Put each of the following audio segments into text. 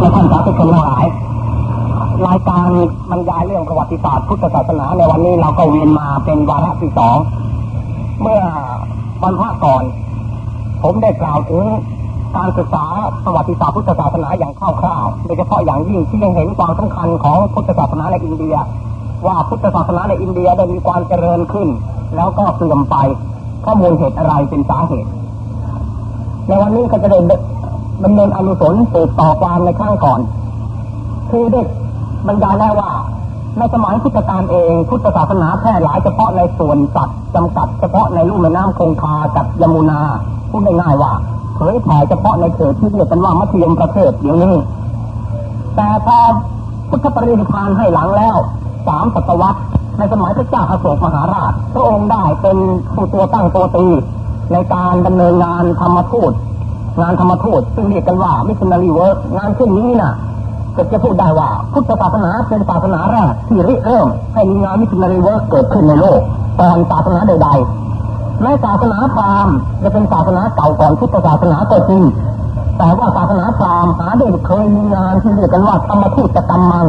และท่านสาธุชนทั้งหลายรายการบรรยายเรื่องประวัติศาสตร์พุทธศาสนาในวันนี้เราก็เวียนมาเป็นวาระที่สองเมื่อวันพระก่อน ผมได้กล่าวถึงการศึกษาประวัติศาสตร์พุทธศาสนาอย่างคร่าวๆโดยเฉพาะอย่างยิ่งที่ยังเห็นความสำคัญของพุทธศาสนาในอินเดีย ว่าพุทธศาสนาในอินเดียได้มีความเจริญขึ้น แล้วก็เสื่อมไปข้อมูลเหตุอะไรเป็นสาเหตุในวันนี้ก็จะได้ ดำเนินอนุสนสืบต่อความในข้างก่อน คือได้บรรยายแล้วว่า ในสมัยพุทธกาลเองพุทธศาสนาแพร่หลายเฉพาะในส่วนสัตว์จำกัดเฉพาะในลุ่มแม่น้ำคงคากับยมุนาพูดง่ายๆว่าเผยแผ่เฉพาะในเขตที่เรียกกันว่ามัธยมประเทศเดี๋ยวนี้ แต่พอพุทธปรินิพานให้หลังแล้วสามศตวรรษในสมัยพระเจ้าอโศกมหาราชพระองค์ได้เป็นผู้ตัวตั้งตัวตีในการดำเนินงานธรรมทูต งานธรรมทูตซึ่งเรียกกันว่า missionary work งานเช่นนี้น่ะก็จะพูดได้ว่าพุทธศาสนาเป็นศาสนาแรกที่ริเริ่มให้มีงาน missionary work เกิดขึ้นในโลกก่อนศาสนาใดๆแม้ศาสนาพราหมณ์จะเป็นศาสนาเก่าก่อนพุทธศาสนาก็จริงแต่ว่าศาสนาพราหมณ์หาได้เคยมีงานที่เรียกกันว่าธัมมทูตกัมมัง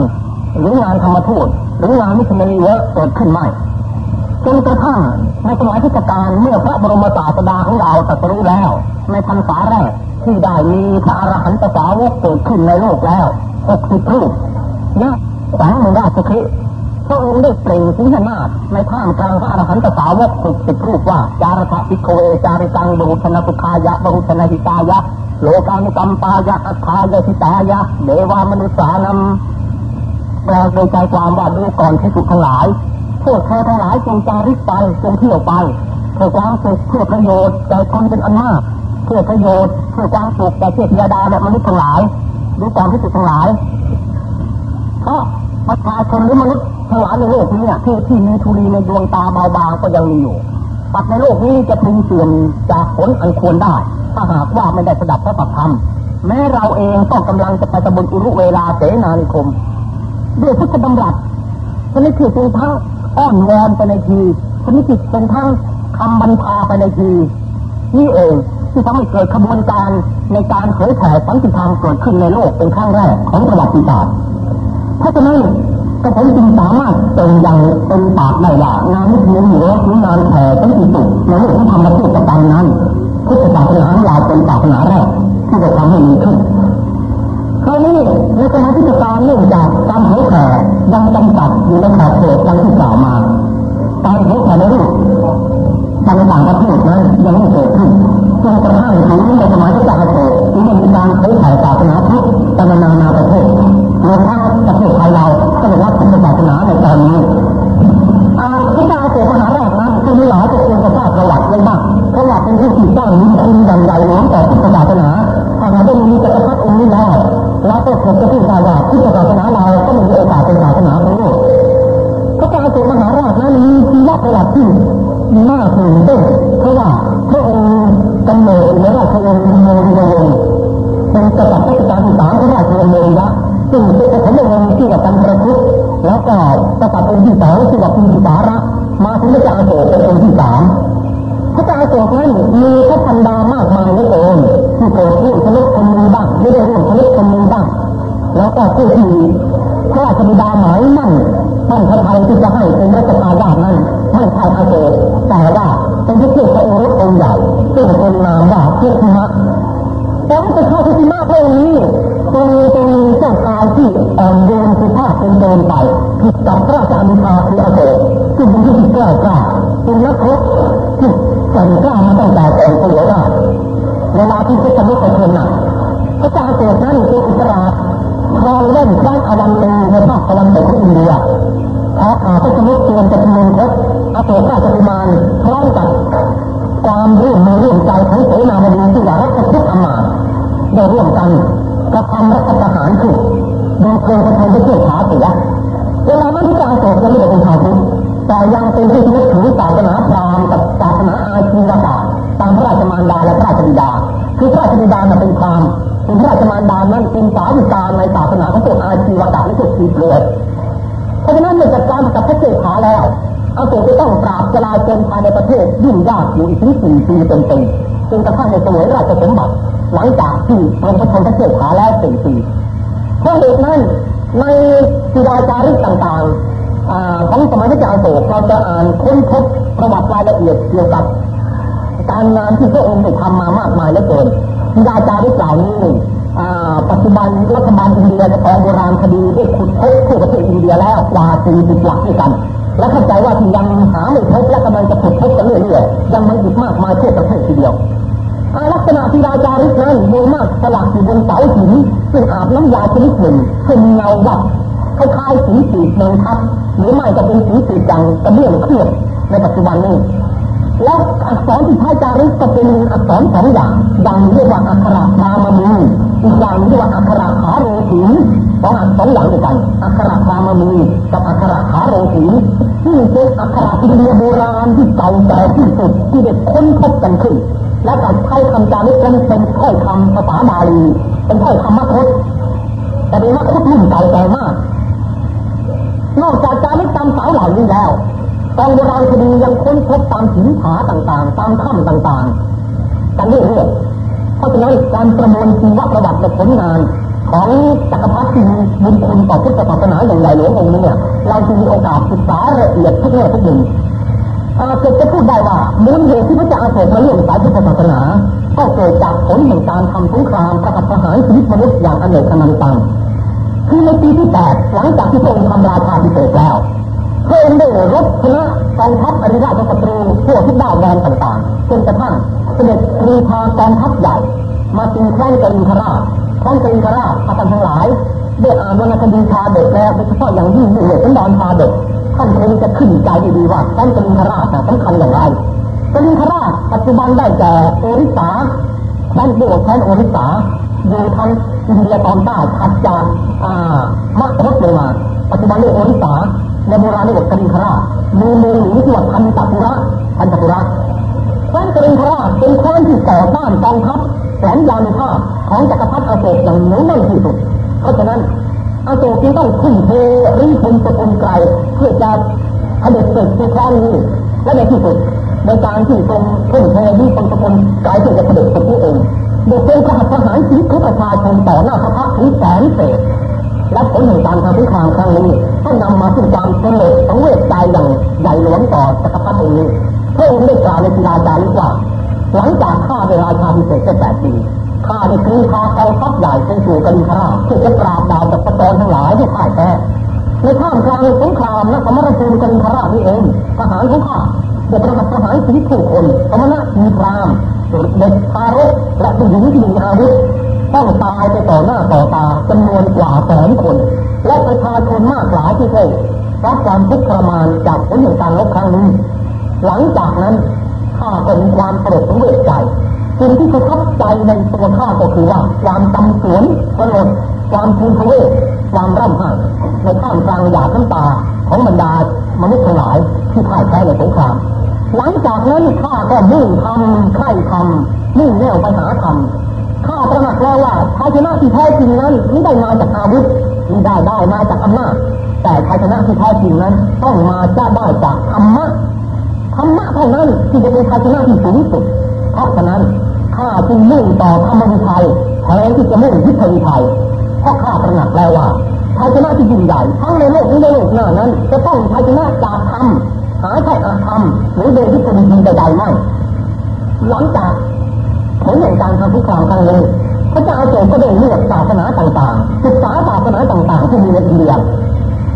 หรืองานธรรมทูตหรืองาน missionary work เกิดขึ้นไม่ จนกระทั่งในสมัยพุทธกาลเมื่อพระบรมศาสดาของเราตรัสรู้แล้ว ในพรรษาแรกที่ได้มีพระอรหันตสาวกเกิดขึ้นในโลกแล้วหกสิบรูปนะสังมราชคฤห์พระองค์ได้เปล่งสีหนาทในท่ามกลางพระอรหันตสาวกหกสิบรูปว่า จารถปิโกเอจาริตังบรุชนะสุขายะบรุชนะหิตายะ โลกานุกัมปายะอัฏฐายะหิตายะ เดวามนุษสานัมแปลโดยใจความว่าดูก่อนที่สุดทั้งหลาย พวกเธอทั้งหลายจงจาริกไปจงเที่ยวไปเพื่อความสุขเพื่อประโยชน์แก่คนเป็นอันมากเพื่อประโยชน์เพื่อความสุขแก่เทพยดาและมนุษย์ทั้งหลายดูก่อนที่สุดทั้งหลายเพราะประชาชนหรือมนุษย์ทั้งหลายในโลกนี้ที่ที่มีทุลีในดวงตาเบาบางก็ยังมีอยู่ปัจในโลกนี้จะพึงเสื่อมจากผลอันควรได้ ถ้าหากว่าไม่ได้สดับพระปัจธรรม แม้เราเองต้องกำลังจะไปตะบนอุรุเวลาเสนานิคม ด้วยพุทธดำรัสชนิดที่เป็นทั้ง อ้อนวอนไปในทีชนิดที่เป็นทั้งคำบัญชาไปในที นี่เองที่ทำให้เกิดขบวนการในการเผยแผ่สันติธรรมเกิดขึ้นในโลกเป็นครั้งแรกของประวัติศาสตร์เพราะฉะนั้นก็ผมจึงสามารถเป็นอย่างเป็นปากได้ว่างานนี้เนื้อหรืองานแผ่สันติสุขในโลกที่ทำมาพูดกับการนั้นพุทธศาสนาของเราเป็นศาสนาแรกที่จะทำให้มีขึ้น คราวนี้ในสมัยพุทธกาลเนื่องจากการเผยแผ่ยังจำกัดอยู่ในขอบเขตดังที่กล่าวมาการเผยแผ่ในรูปทางต่างประเทศนั้นยังไม่เกิดขึ้นจนกระทั่งถึงในสมัยพระเจ้าอโศกที่มีการเผยแผ่ศาสนาพุทธตามนานาประเทศรวมทั้งประเทศไทยเราก็ได้รับศาสนาในตอนนี้พระเจ้าโศกมหาราชนั้นก็มีหลายตัวจะทราบประวัติไว้บ้างเพระว่าเป็นผู้ที่สร้างมิคุณอย่างใหญ่หลวงต่อพุทธศาสนาถ้าหากได้มีจักรพรรดิองค์นี้แล้ว เราก็คงจะพูดได้ว่าพุทธศาสนาเราก็มีโอกาสเป็นศาสนาของโลกพระเจ้าอโศกมหาราชนั้นมีชีวประวัติที่น่าตื่นเต้นเพราะว่าพระองค์กำเนิดในราชวงศ์โมริวงศ์เป็นกษัตริย์รัชกาลที่สามของราชวงศ์โมริยะซึ่งเป็นพระวงศ์ที่กับกันประพุแล้วก็กษัตริย์องค์ที่สองที่กับพิมพิสาระมาถึงพระเจ้าโศกเป็นองค์ที่สามพระเจ้าโศกนั้นมีพระพันดามากมายนั่น ไม่ได้ร่วมชนกคนมีบ้าง แล้วก็ผู้ที่พระราชบิดาหมายมั่นมั่นพระไทยที่จะให้เป็นรัชกาลราชนั้นไม่ใช่อาโศกแต่ว่าเป็นพระเจ้าพระโอรสองค์ใหญ่ซึ่งเป็นนามว่าเทพมะแต่ว่าจะเข้าที่มาพระองค์นี้เป็นเป็นเจ้าชายที่อ่อนโยนสุภาพเป็นเดินไปผิดกับพระราชานุภาคืออาโศกซึ่งเป็นที่กล้ากล้าเป็นนักรบที่แก่งกล้ามาตั้งแต่ก่อนเสวยราเวลาที่จะทะลุไปเชิญหนัก พระเจ้าอาโศกนั้นเป็นอิสระครองเล่นด้านอวันเตในภาคตะวันตกของอินเดียพออาพระสมุทรเตรียมจะทำเงินครบอาโศกราชกุมารพร้อมกับความร่วมมือร่วมใจของเสนาบดีที่ว่ากรัชพุทธอมาตได้ร่วมกันกระทำรัฐประหารขึ้นโดยเคยกระทำด้วยเชื่อขาเสียเวลานั้นที่อาโศกยังไม่ได้เป็นชาวพุทธแต่ยังเป็นที่ยึดถือศาสนาพราหมณ์กับศาสนาอาชีวกะตามพระราชมารดาและพระราชบิดาคือพระราชบิดาเป็นพราม ณ์ส่วนพระราชมารดานั้นเป็นสาวิกาในศาสนาของพวกอาชีวกะและพวกชีเปลือยเพราะฉะนั้นเมื่อจัดการกับพระเจ้าขาแล้วอาโศกจะต้องปราบจลาจลภายในประเทศยุ่งยากอยู่อีกถึงสี่ปีเต็มๆจนกระทั่งในสวยราชสมบัติหลังจากที่พระพุทธเจ้าเทศาแล้วสี่ปีเพราะเหตุนั้นในศิลาจารึกต่างๆของสมัยพระเจ้าโศกเราจะอ่านค้นพบประวัติรายละเอียดเกี่ยวกับการงานที่พระองค์ได้ทำมามากมายเหลือเกิน ศิลาจารึกเหล่านี้ปัจจุบันรัฐบาลอินเดียในกองโบราณคดีได้ขุดพบทั่วประเทศอินเดียแล้วกว่าสี่สิบหลักด้วยกัน และเข้าใจว่าที่ยังหาไม่พบและกำลังจะขุดพบกันเรื่อยๆยังมีอีกมากมายทั่วประเทศทีเดียวลักษณะที่ราจาริกนั้นมีมากสลักอยู่บนเสาหินซึ่งอาบน้ำยาชนิดหนึ่งเป็นเงาวัดคล้ายๆสีสีเมืองทับหรือไม่จะเป็นสีสีจังกระเบื้องเคลือบในปัจจุบันนี้ และอักษรที่ใช้จารึกก็เป็นอักษรสองอย่างอย่างเรียกว่าอักขระนามมีอีกอย่างเรียกว่าอักขระขาโรถีสองอักษรอย่างด้วยกันอักขระนามมีกับอักขระขาโรถีซึ่งเป็นอักขระอินเดียโบราณที่เก่าแก่ที่สุดที่ได้ค้นพบกันขึ้น และการใช้คำจารึกนั้นเป็นถ้อยคำภาษาบาลีเป็นถ้อยคำมัคคุแต่เป็นมัคคุรุ่นเก่าแก่มาก นอกจากจารึกตามสาวเหล่านี้แล้ว กองโบราณคดียังค้นพบตามหินผาต่างๆ ตามถ้ำต่างๆกันเรื่อยๆเพราะฉะนั้นการประมวลชีวประวัติและผลงานของจักรพรรดิบุญคุณต่อพุทธศาสนาอย่างใหญ่หลวงองค์นี้เนี่ยเราจึงมีโอกาสศึกษาละเอียดทุกแง่ทุกมุมเกิดจะพูดได้ว่ามูลเหตุที่พระเจ้าอาโศกมาเรื่องสายพุทธศาสนา ก็เกิดจากผลแห่งการทำสงครามกับประหารชีวิตมนุษย์อย่างอเนกอนันตังคือในปีที่แปดหลังจากที่พระองค์ทำราชาพิเศษแล้ว งได้รบชนะกองทัพอริราชศัตรูทั่วทุกด้านแดนต่างๆจนกระทั่งเสด็จรีพากองทัพใหญ่มาตีแคว้นกรินทราชแคว้นกรินทราชอาจารย์ทั้งหลายได้อ่านวรรณคดีชาเด็กแล้วโดยเฉพาะอย่างยิ่งเหตุสันดอนชาเด็กท่านคงจะขึ้นใจดีๆว่าแคว้นกินทราชสำคัญอย่างไรกินทราชปัจจุบันได้แก่โอริสาแคว้นโบแคว้นโอริสาอยู่ทางอินเดียตอนใต้ถัดจากมะคดลงมาปัจจุบันเรียกโอริสา ในโบราณเรียกกรินทรามีเมืองหลวงที่ว่าพันตปุระพันตปุระแคว้นกรินทราเป็นคนที่ต่อต้านกองทัพแสนยานุภาพของจักรพรรดิอโศกอย่างเหนียวแน่นที่สุด เพราะฉะนั้นอโศกจึงต้องทุ่มเทรี้พลสกลไกรเพื่อจะเผด็จศึกในครั้งนี้และในที่สุดในการที่ทรงทุ่มเทรี้พลสกลไกรเพื่อจะเผด็จศึกนี้เองโดยเป็นประหัตประหารชีวิตของประชาชนต่อหน้าพระพักตร์ถึงแสนเศษ และผลแห่งการทำสงครามครั้งนี้ก็นำมาซึ่งความสลดสังเวชใจอย่างใหญ่หลวงต่อจักรพรรดิองค์นี้พระองค์ได้กล่าวในศิลาจารึกว่า หลังจากข้าได้ราชาภิเษกแค่แปดปีข้าได้กรีพากองทัพใหญ่ไปสู่กันคราเพื่อจะปราบดาวจากประจรทั้งหลายที่พ่ายแพ้ในท่ามกลางสงครามและสมรภูมิกันครานี่เองทหารของข้าได้ประกับทหารชีวิตผู้คนสมณะมีพรามเด็กทารกและผู้หญิงที่มีอาวุธ ต้องตายไปต่อหน้าต่อตาจำนวนกว่าแสนคน และประชาชนมากหลายที่เคยรับความทุกข์ทรมานจากผลแห่งการลบครั้งนี้ หลังจากนั้นข้าก็มีความโกรธเวชใจสิ่งที่ประทับใจในตัวข้าก็คือว่าความตำสวนสลดความทูลทเวศความร่ำไห้ในท่ามกลางหยาดน้ำตาของบรรดามนุษย์ทั้งหลายที่พ่ายแพ้ในสงครามหลังจากนั้นข้าก็มุ่งทำใคร่ทำมุ่งแนวไปหาธรรม ตระหนักแล้วว่าชัยชนะที่แท้จริงนั้นไม่ได้มาจากอาวุธไม่ได้ได้มาจากอำนาจแต่ชัยชนะที่แท้จริงนั้น ต้องมาจะได้จากธรรมะธรรมะเท่านั้นที่จะเป็นชัยชนะที่สูงสุดเพราะฉะนั้นข้าจึงมุ่งต่อธรรมวิทัยแทนที่จะมุ่งวิทยวิทัยเพราะข้าตระหนักแล้วว่าชัยชนะที่ยิ่งใหญ่ทั้งในโลกนี้ในโลกหน้านั้น จะต้องชัยชนะจากธรรมหาใช่อาธรรมหรือโดยที่เป็นจริงใดๆไม่หลังจาก ผลแห่งการทำทุกครามครั้งนี้พระเจ้าโจก็ได้เลือกศาสนาต่างๆ ศึกษาศาสนาต่างๆ ที่มีในอินเดีย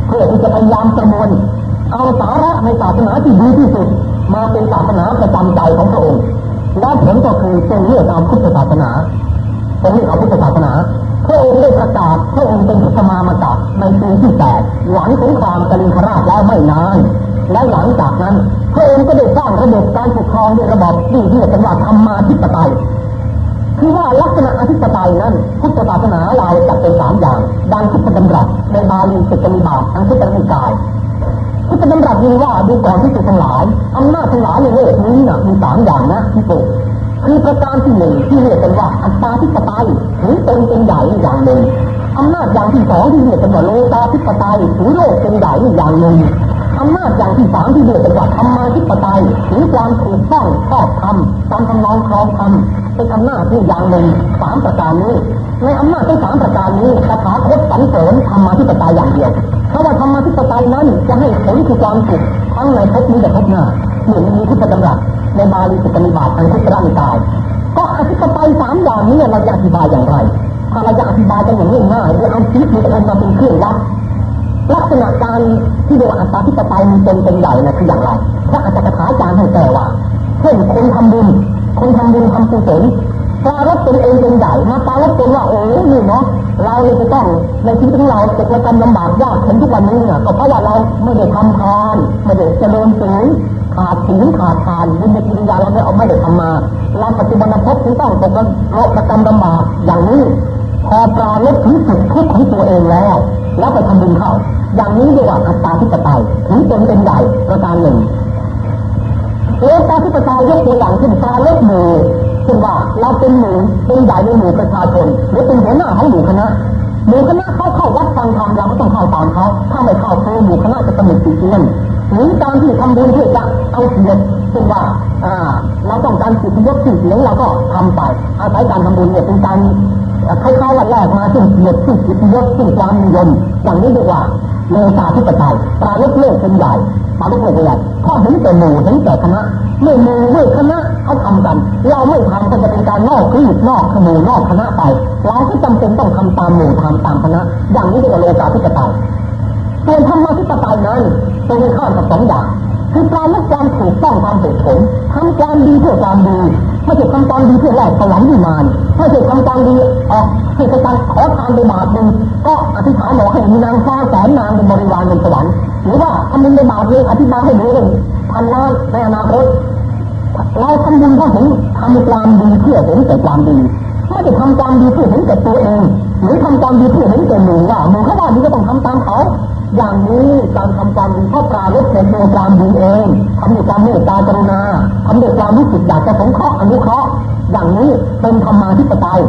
เพื่อที่จะพยายามประมวลเอาสาระในศาสนาที่ดีที่สุด มาเป็นศาสนาประจำใจของพระองค์และผลก็คือเป็นเรื่องเอาพุทธศาสนาเป็นเรื่องเอาพุทธศาสนาพระองค์ได้ประกาศพระองค์เป็นสมามาจากในปีที่แปดหลังสงครามกลินคราชแล้วไม่นาน และหลังจากนั้นพระองค์ก็ได้สร้างระบบการปกครองด้วยระบบที่เรียกกันว่าธรรมาธิปไตยคือว่าลักษณะอธิปไตยนั้นพุทธศาสนาเราจัดเป็นสามอย่างดังพุทธดำรัสในบาลีสุตตนิบาตทางพุทธนิกายพุทธดำรัสมีว่าดูก่อนที่สุดทั้งหลายอำนาจทั้งหลายในโลกนี้นะมีสามอย่างนะที่โปคือประการที่หนึ่งที่เรียกกันว่าอัตตาธิปไตยหรือตนเป็นใหญ่อย่างหนึ่งอำนาจอย่างที่สองที่เรียกกันว่าโลกาธิปไตยหรือโลกเป็นใหญ่อย่างหนึ่ง อำนาจอย่างที่สามที่เรียกว่าธรรมาธิปไตยหรือความถูกต้องชอบธรรมตามคำนองครองธรรมเป็นอำนาจที่อย่างหนึ่งสามประการนี้ในอำนาจทั้งสามประการนี้คาถาคตสรรเสริญธรรมาธิปไตยอย่างเดียว เพราะว่าธรรมาธิปไตยนั้นจะให้ผลคือความสุขทั้งในภพนี้และภพหน้าเหมือนมีพุทธดำรัสในบาลีสุตนิบาตทางพุทธร่างกาย ก็อธิปไตยสามอย่างนี้เราจะอธิบายอย่างไรถ้าเราจะอธิบายกันอย่างง่ายๆโดยเอาชีวิตมีคนมาเป็นเครื่องวัด ลักษณะการที่เรียกว่าอัตตาธิปไตยมีเป็นเป็นใหญ่นะคืออย่างไรพระอาจารย์คาอาจารย์ให้แก่ว่าเช่นคนทำบุญ คนทำบุญทำกุศลปรารบตนเองเป็นใหญ่มาปรารบตนว่าโอ้นี่เนาะเราเลยจะต้องในชีวิตของเราจะกระทำลำบากยากเห็นทุกวันนี้เนี่ยก็เพราะว่าเราไม่ได้ทำทานไม่ได้เจริญศีลขาดศีลขาดทานบุญในกิริยาเราไม่เอาไม่ได้ทำมาเราปัจจุบันภพจึงต้องตกโลกประจำลำบากอย่างนี้ พอปราลบถึงสุดทุกข์ของตัวเองแล้ว แล้วไปทำบุญเข้า อย่างนี้เรียกว่าอัตตาทิปไตยถึงตนเป็นใหญ่ประการหนึ่งโลกาธิปไตยยกตัวอย่างเช่นปราลบหมู่เช่นว่าเราเป็นหมู่เป็นใหญ่ในหมู่ประชาชนหรือเป็นหัวหน้าของหมู่คณะหมู่คณะเขาเข้าวัดฟังธรรมเราก็ต้องเข้าตามเขาถ้าไม่เข้าคือหมู่คณะจะตำหนิติเตียนหรือการที่ทำบุญเพื่อจะเอาเกียรติเช่นว่าอ่า เราต้องการสิทธิยศสิ่งเสียงเราก็ทำไป อาศัยการทำบุญเนี่ยเป็นการ คล้ายๆว่าแรกมาซึ่งเกียรติซึ่งสิทธิยศซึ่งความนิยมอย่างนี้เรีกว่าโลกาธิปไตยปราลบโลกเป็นใหญ่ปราลบโลกเป็นใหญ่เพราะเห็นแต่หมู่เห็นแต่คณะเมื่อหมู่เมื่อคณะเขาทำกัน เราไม่ทำก็จะเป็นการนอกคลีนอกขมูนอกคณะไปเราก็จำเป็นต้องทำตามหมู่ทำตามคณะ อย่างนี้เรียกว่าโลกาธิปไตยส่วนธรรมะธิปไตยนั้นเป็นข้อกับสองอย่างคือการละความถูกต้องตามเหตุผลทำความดีเพื่อความดี ไม่ใช่ทำความดีเพื่อแลกสวรรค์วิมานไม่ใช่ทำความดีออกให้กระขอทานไปบาทหนึ่งก็อธิษฐานบอกให้มีนางฟ้าแสนนางเป็นบริวารเป็นสวรรค์หรือว่าทำบุญในบาทเลยอธิบายให้รู้เลยพันล้านในอนาคตเราทำบุญเพราะเห็นทำความดีเพื่อเห็นแต่ความดีไม่ได้ทำความดีเพื่อเห็นแต่ตัวเอง หรือทำความดีเพื่อเห็นแต่หมู่ว่าหมู่เขาว่าดีก็ต้องทำตามเขา อย่างนี้การทำความดีเพราะปราลดเป็นตัวความดีเองทำด้วยความเมตตากรุณาทำด้วยความรู้สึกอยากจะสงเคราะห์อนุเคราะห์อย่างนี้เป็นธรรมาธิปไตย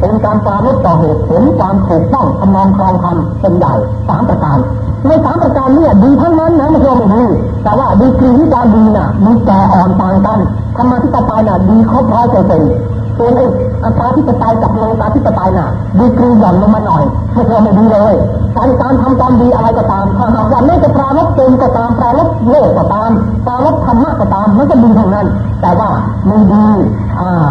เป็นการปราลดต่อเหตุผลความถูกต้องทำนองครองธรรมเป็นใหญ่สามประการในสามประการนี้ดีทั้งนั้นนะไม่ใช่ไม่ดีแต่ว่าดีกรีที่การดีน่ะมีแก่อ่อนต่างกันธรรมาธิปไตยน่ะดีครบร้อยเปอร์เซ็นต์ ส่วนอ้อัตราธิปไตยกับโลกาธิปไตยน่ะดีกรีหย่อนลงมาหน่อยไม่ใช่ไม่ดีเลยการการทำความดีอะไรก็ตามถ้าหากว่าไม่จะปราลบเป็นก็ตามปราลบโลกก็ตามปราลบธรรมะก็ตามมันก็ดีทั้งนั้น แต่ว่ามีดีอ่า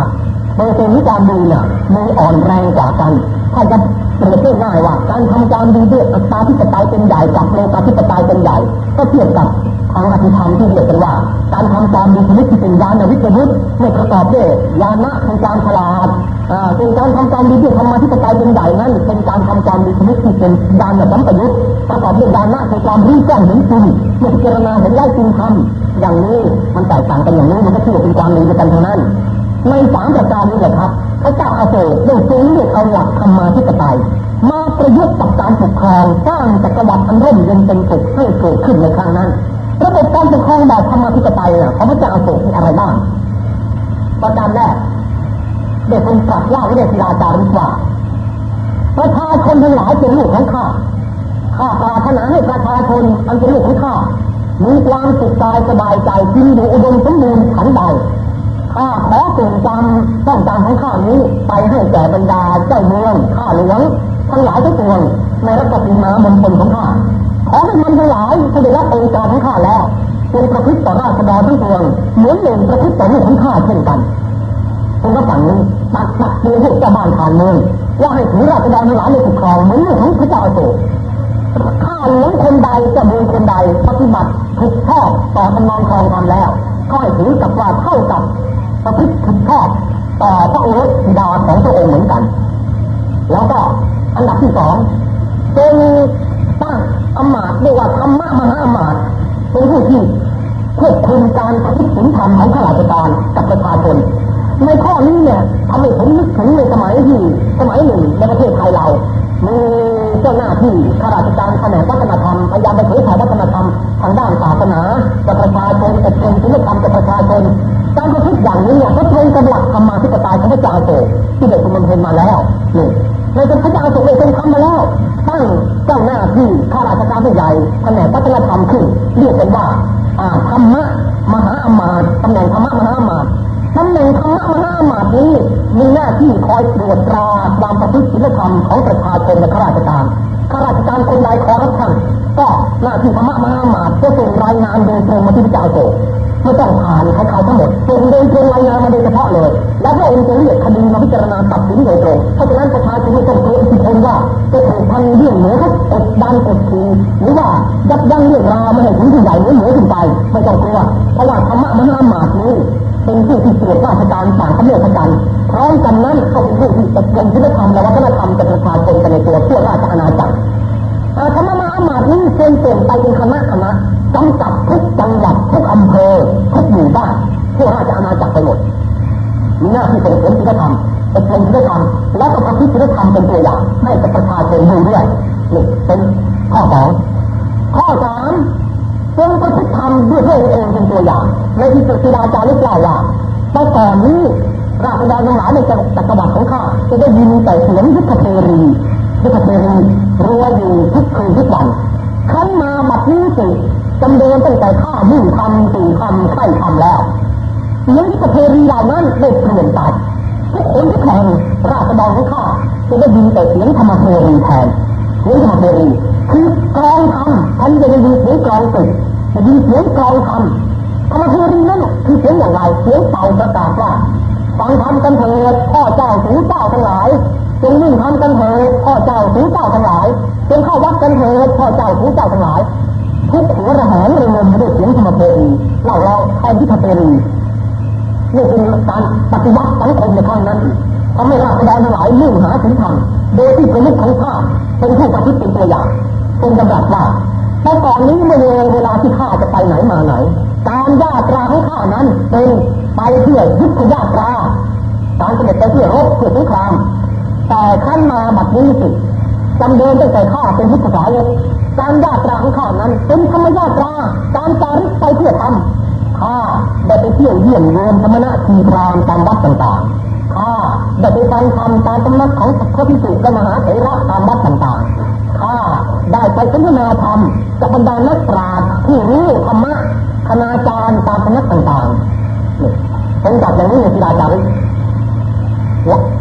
เปอร์เซ็นต์ที่การดีน่ะมีอ่อนแรงกว่ากันถ้าจะเปรียบเทียบง่ายว่า การทำความดีด้วยอัตราธิปไตยเป็นใหญ่กับโลกาธิปไตยเป็นใหญ่ ก็เทียบกับ ทางอธิธรรมที่เรียกกันว่า การทำความดีชนิดที่เป็นญาณวิทยุทธ์ไม่ประกอบด้วยญาณะทางการฉลาดอ่าเป็นการทำความดีด้วยธรรมะธิปไตยเป็นใหญ่นั้นเป็นการทำความดีชนิดที่เป็นญาณสัมปยุทธ์ประกอบด้วยญาณะในความรู้แจ้งเห็นจริงเมื่อพิจารณาเห็นได้จริงทำอย่างนี้มันแตกต่างกันอย่างนี้มันก็ชื่อเป็นความดีด้วยกันทั้งนั้นในสามประการนี้แหละครับพระเจ้าอาโศกได้ทรงเลือกเอาหลักธรรมาธิปไตยมาประยุกต์กับการปกครองสร้างจักรวรรดิอันร่มเย็นเป็นสุขให้เกิดขึ้นในครั้งนั้น ระบบการปกครองแบบธรรมาธิปไตยน่ะพระเจ้าอาโศกมีอะไรบ้างประการแรกได้ทรงตรัสว่าไว้ในศิลาจารึกว่าประชาชนทั้งหลายเป็นลูกของข้าข้าปรารถนาให้ประชาชนอันเป็นลูกของข้ามีความสุขกายสบายใจกินอยู่อุดมสมบูรณ์ขันใดข้าขอส่งจำต้องจำของข้านี้ไปให้แก่บรรดาเจ้าเมืองข้าหลวงทั้งหลายทุกตัวในรัชกิมามณฑลของข้า ขอให้มันทั้งหลายที่ได้รับองค์การของข้าแล้วเป็นประพฤติต่อราษฎรทั้งปวงเหมือนหนึ่งประพฤติต่อลูกของข้าเช่นกันคุณก็ฝั่งนี้ตัดตัดเมืองให้เจ้าบ้านผ่านเมืองว่าให้ถือราษฎรทั้งหลายในปกครองเหมือนลูกของพระเจ้าอโศกข้าหลวงคนใดจะมืองคนใดปฏิบัติถูกชอบต่อทำนองครองธรรมแล้วก็ให้ถือกับว่าเท่ากับประพฤติถูกชอบต่อพระโอรสธิดาของพระองค์เหมือนกัน แล้วก็อันดับที่สองเป็น ตั้งอมาตย์เรียกว่าธรรมะมหาอมาตย์เป็นผู้ที่ควบคุมการปฏิสินธรรมของข้าราชการกับประชาชนในข้อนี้เนี่ยทำให้ผมนึกถึงในสมัยที่สมัยหนึ่งในประเทศไทยเรามีเจ้าหน้าที่ข้าราชการแผนกวัฒนธรรมพยายามไปเผยแผ่วัฒนธรรมทางด้านศาสนากับประชาชนอบรมศิลธรรมกับประชาชนการประพฤติอย่างนี้เนี่ยก็ตรงกับหลักธรรมาธิปไตยของพระเจ้าโศกที่ได้คุณบำเพ็ญมาแล้วนี่ในพระเจ้าทรงเองทำมาแล้วตั้ง ที่ข้าราชการผู้ใหญ่แผนกวัฒนธรรมขึ้น เรียกกันว่าธรรมะมหาอมาตตำแหน่งธรรมะมหาอมาตตำแหน่งธรรมะมหาอมาตนี้ มีหน้าที่คอยตรวจตราความประพฤติศีลธรรมของประชาชนและข้าราชการข้าราชการคนใดขอรับท่านก็หน้าที่ธรรมะมหาอมาตจะส่งรายงานโดยตรงมาที่พระเจ้าโต ไม่ต้องผ่านใครๆทั้งหมดส่งโดยตรงรายงานมาโดยเฉพาะเลย แล้วพระองค์จะเรียกคดีมาพิจารณาตัดสินโดยตรงเพราะฉะนั้นประชาชนต้องกลัวอิทธิพลว่าจะถูกทางเรื่องเหนือกดดันกดขี่หรือว่ายับยั้งเรื่องราวไม่ให้ถึงผู้ใหญ่หรือเหนือขึ้นไปไม่ต้องกลัวเพราะว่าธรรมะมหาหมาดนี้เป็นผู้ที่ตรวจราชการต่างประเทศกันพร้อมกันนั้นก็เป็นผู้ที่จะเป็นศิธรรมและวัฒนธรรมกับประชาชนกันในตัวทั่วราชอาณาจักรธรรมะมหาหมาดนี้เชิญเปลี่ยนไปเป็นคณะคณะกำก ทุกจังหวัดทุกอำเภอทุกหมู่บ้านทั่วราชอาณาจักรไปหมดมีหน้าที่ส่งเป็นผลศิลธรรมเป็นศิลธรรมแล้วก็ประพฤติศิลธรรมเป็นตัวอย่างให้กับประชาชนดูด้วยนี่เป็นข้อสองข้อสามจงประพฤติธรรมด้วยพระองค์เองเป็นตัวอย่างในที่สุดศิลาจารึกล่าวว่าแต่ก่อนนี้ราชดาทั้งหลายในจักรวรรดิของข้าจะได้ยินแต่เสียงยุทธเพรียุทธเพรีรัวอยู่ทุกคืนทุกวัน ขันมาบัดนี้สิจำเดินตั้งแต่ข้ามุ่งทำสู่ทำใข่ทำแล้วเสียงยุทธเพรีเหล่านั้นได้เปลี่ยนไปทุกคนที่แข่งราชดาของข้าจะได้ยินแต่เสียงธรรมเพรีแทนเสียงธรรมเพรีคือกรองธรรมท่านจะได้ยินเสียงกรองตึกจะยินเสียงกรองธรรมธรรมเพรีนั้นคือเสียงอย่างไรเสียงเป่าประกาศว่าฟังธรรมกันเถิดพ่อเจ้าสูเจ้าทั้งหลาย จงนิ่งทำกันเถิดพ่อเจ้าสูเจ้าทั้งหลายจงเข้าวัดกันเถิดพ่อเจ้าสูเจ้าทั้งหลาย ทุกหัวระหงระงมด้วยเสียงธรรมเพรีเล่าเราแทนที่ธรรมเพรีนี่คือการปฏิวัติสังคมในครั้งนั้นทำให้ราษฎรทั้งหลายมุ่งหาสิ่งธรรมโดยที่ประมุขของข้าเป็นผู้ปฏิบัติตัวอย่างเป็นกำลังว่าแต่ก่อนนี้เมื่อเวลาที่ข้าจะไปไหนมาไหน การญาตราของข้านั้นเป็นไปเพื่อยุทธญาตราการเสด็จไปเพื่อรบเพื่อสงคราม แต่ขั้นมาบัดนี้สิจำเดินตั้งแต่ข้าเป็นยุทธสายการญาตราของข้านั้นเป็นธรรมญาตราการจาริกไปเพื่อทำข้าได้ไปเที่ยวเยี่ยมเยียนธรรมนาทีพรามตามวัดต่างๆข้าได้ไปฟังธรรมตามตำนักของพระพิสุและมหาเถระตามวัดต่างๆข้าได้ไปสนทนาธรรมกับบรรดานักปราชญ์ที่รู้ธรรมะคณาจารย์ตามสำนักต่างๆนี่เป็นจัดอย่างนี้ในศิลาจารึก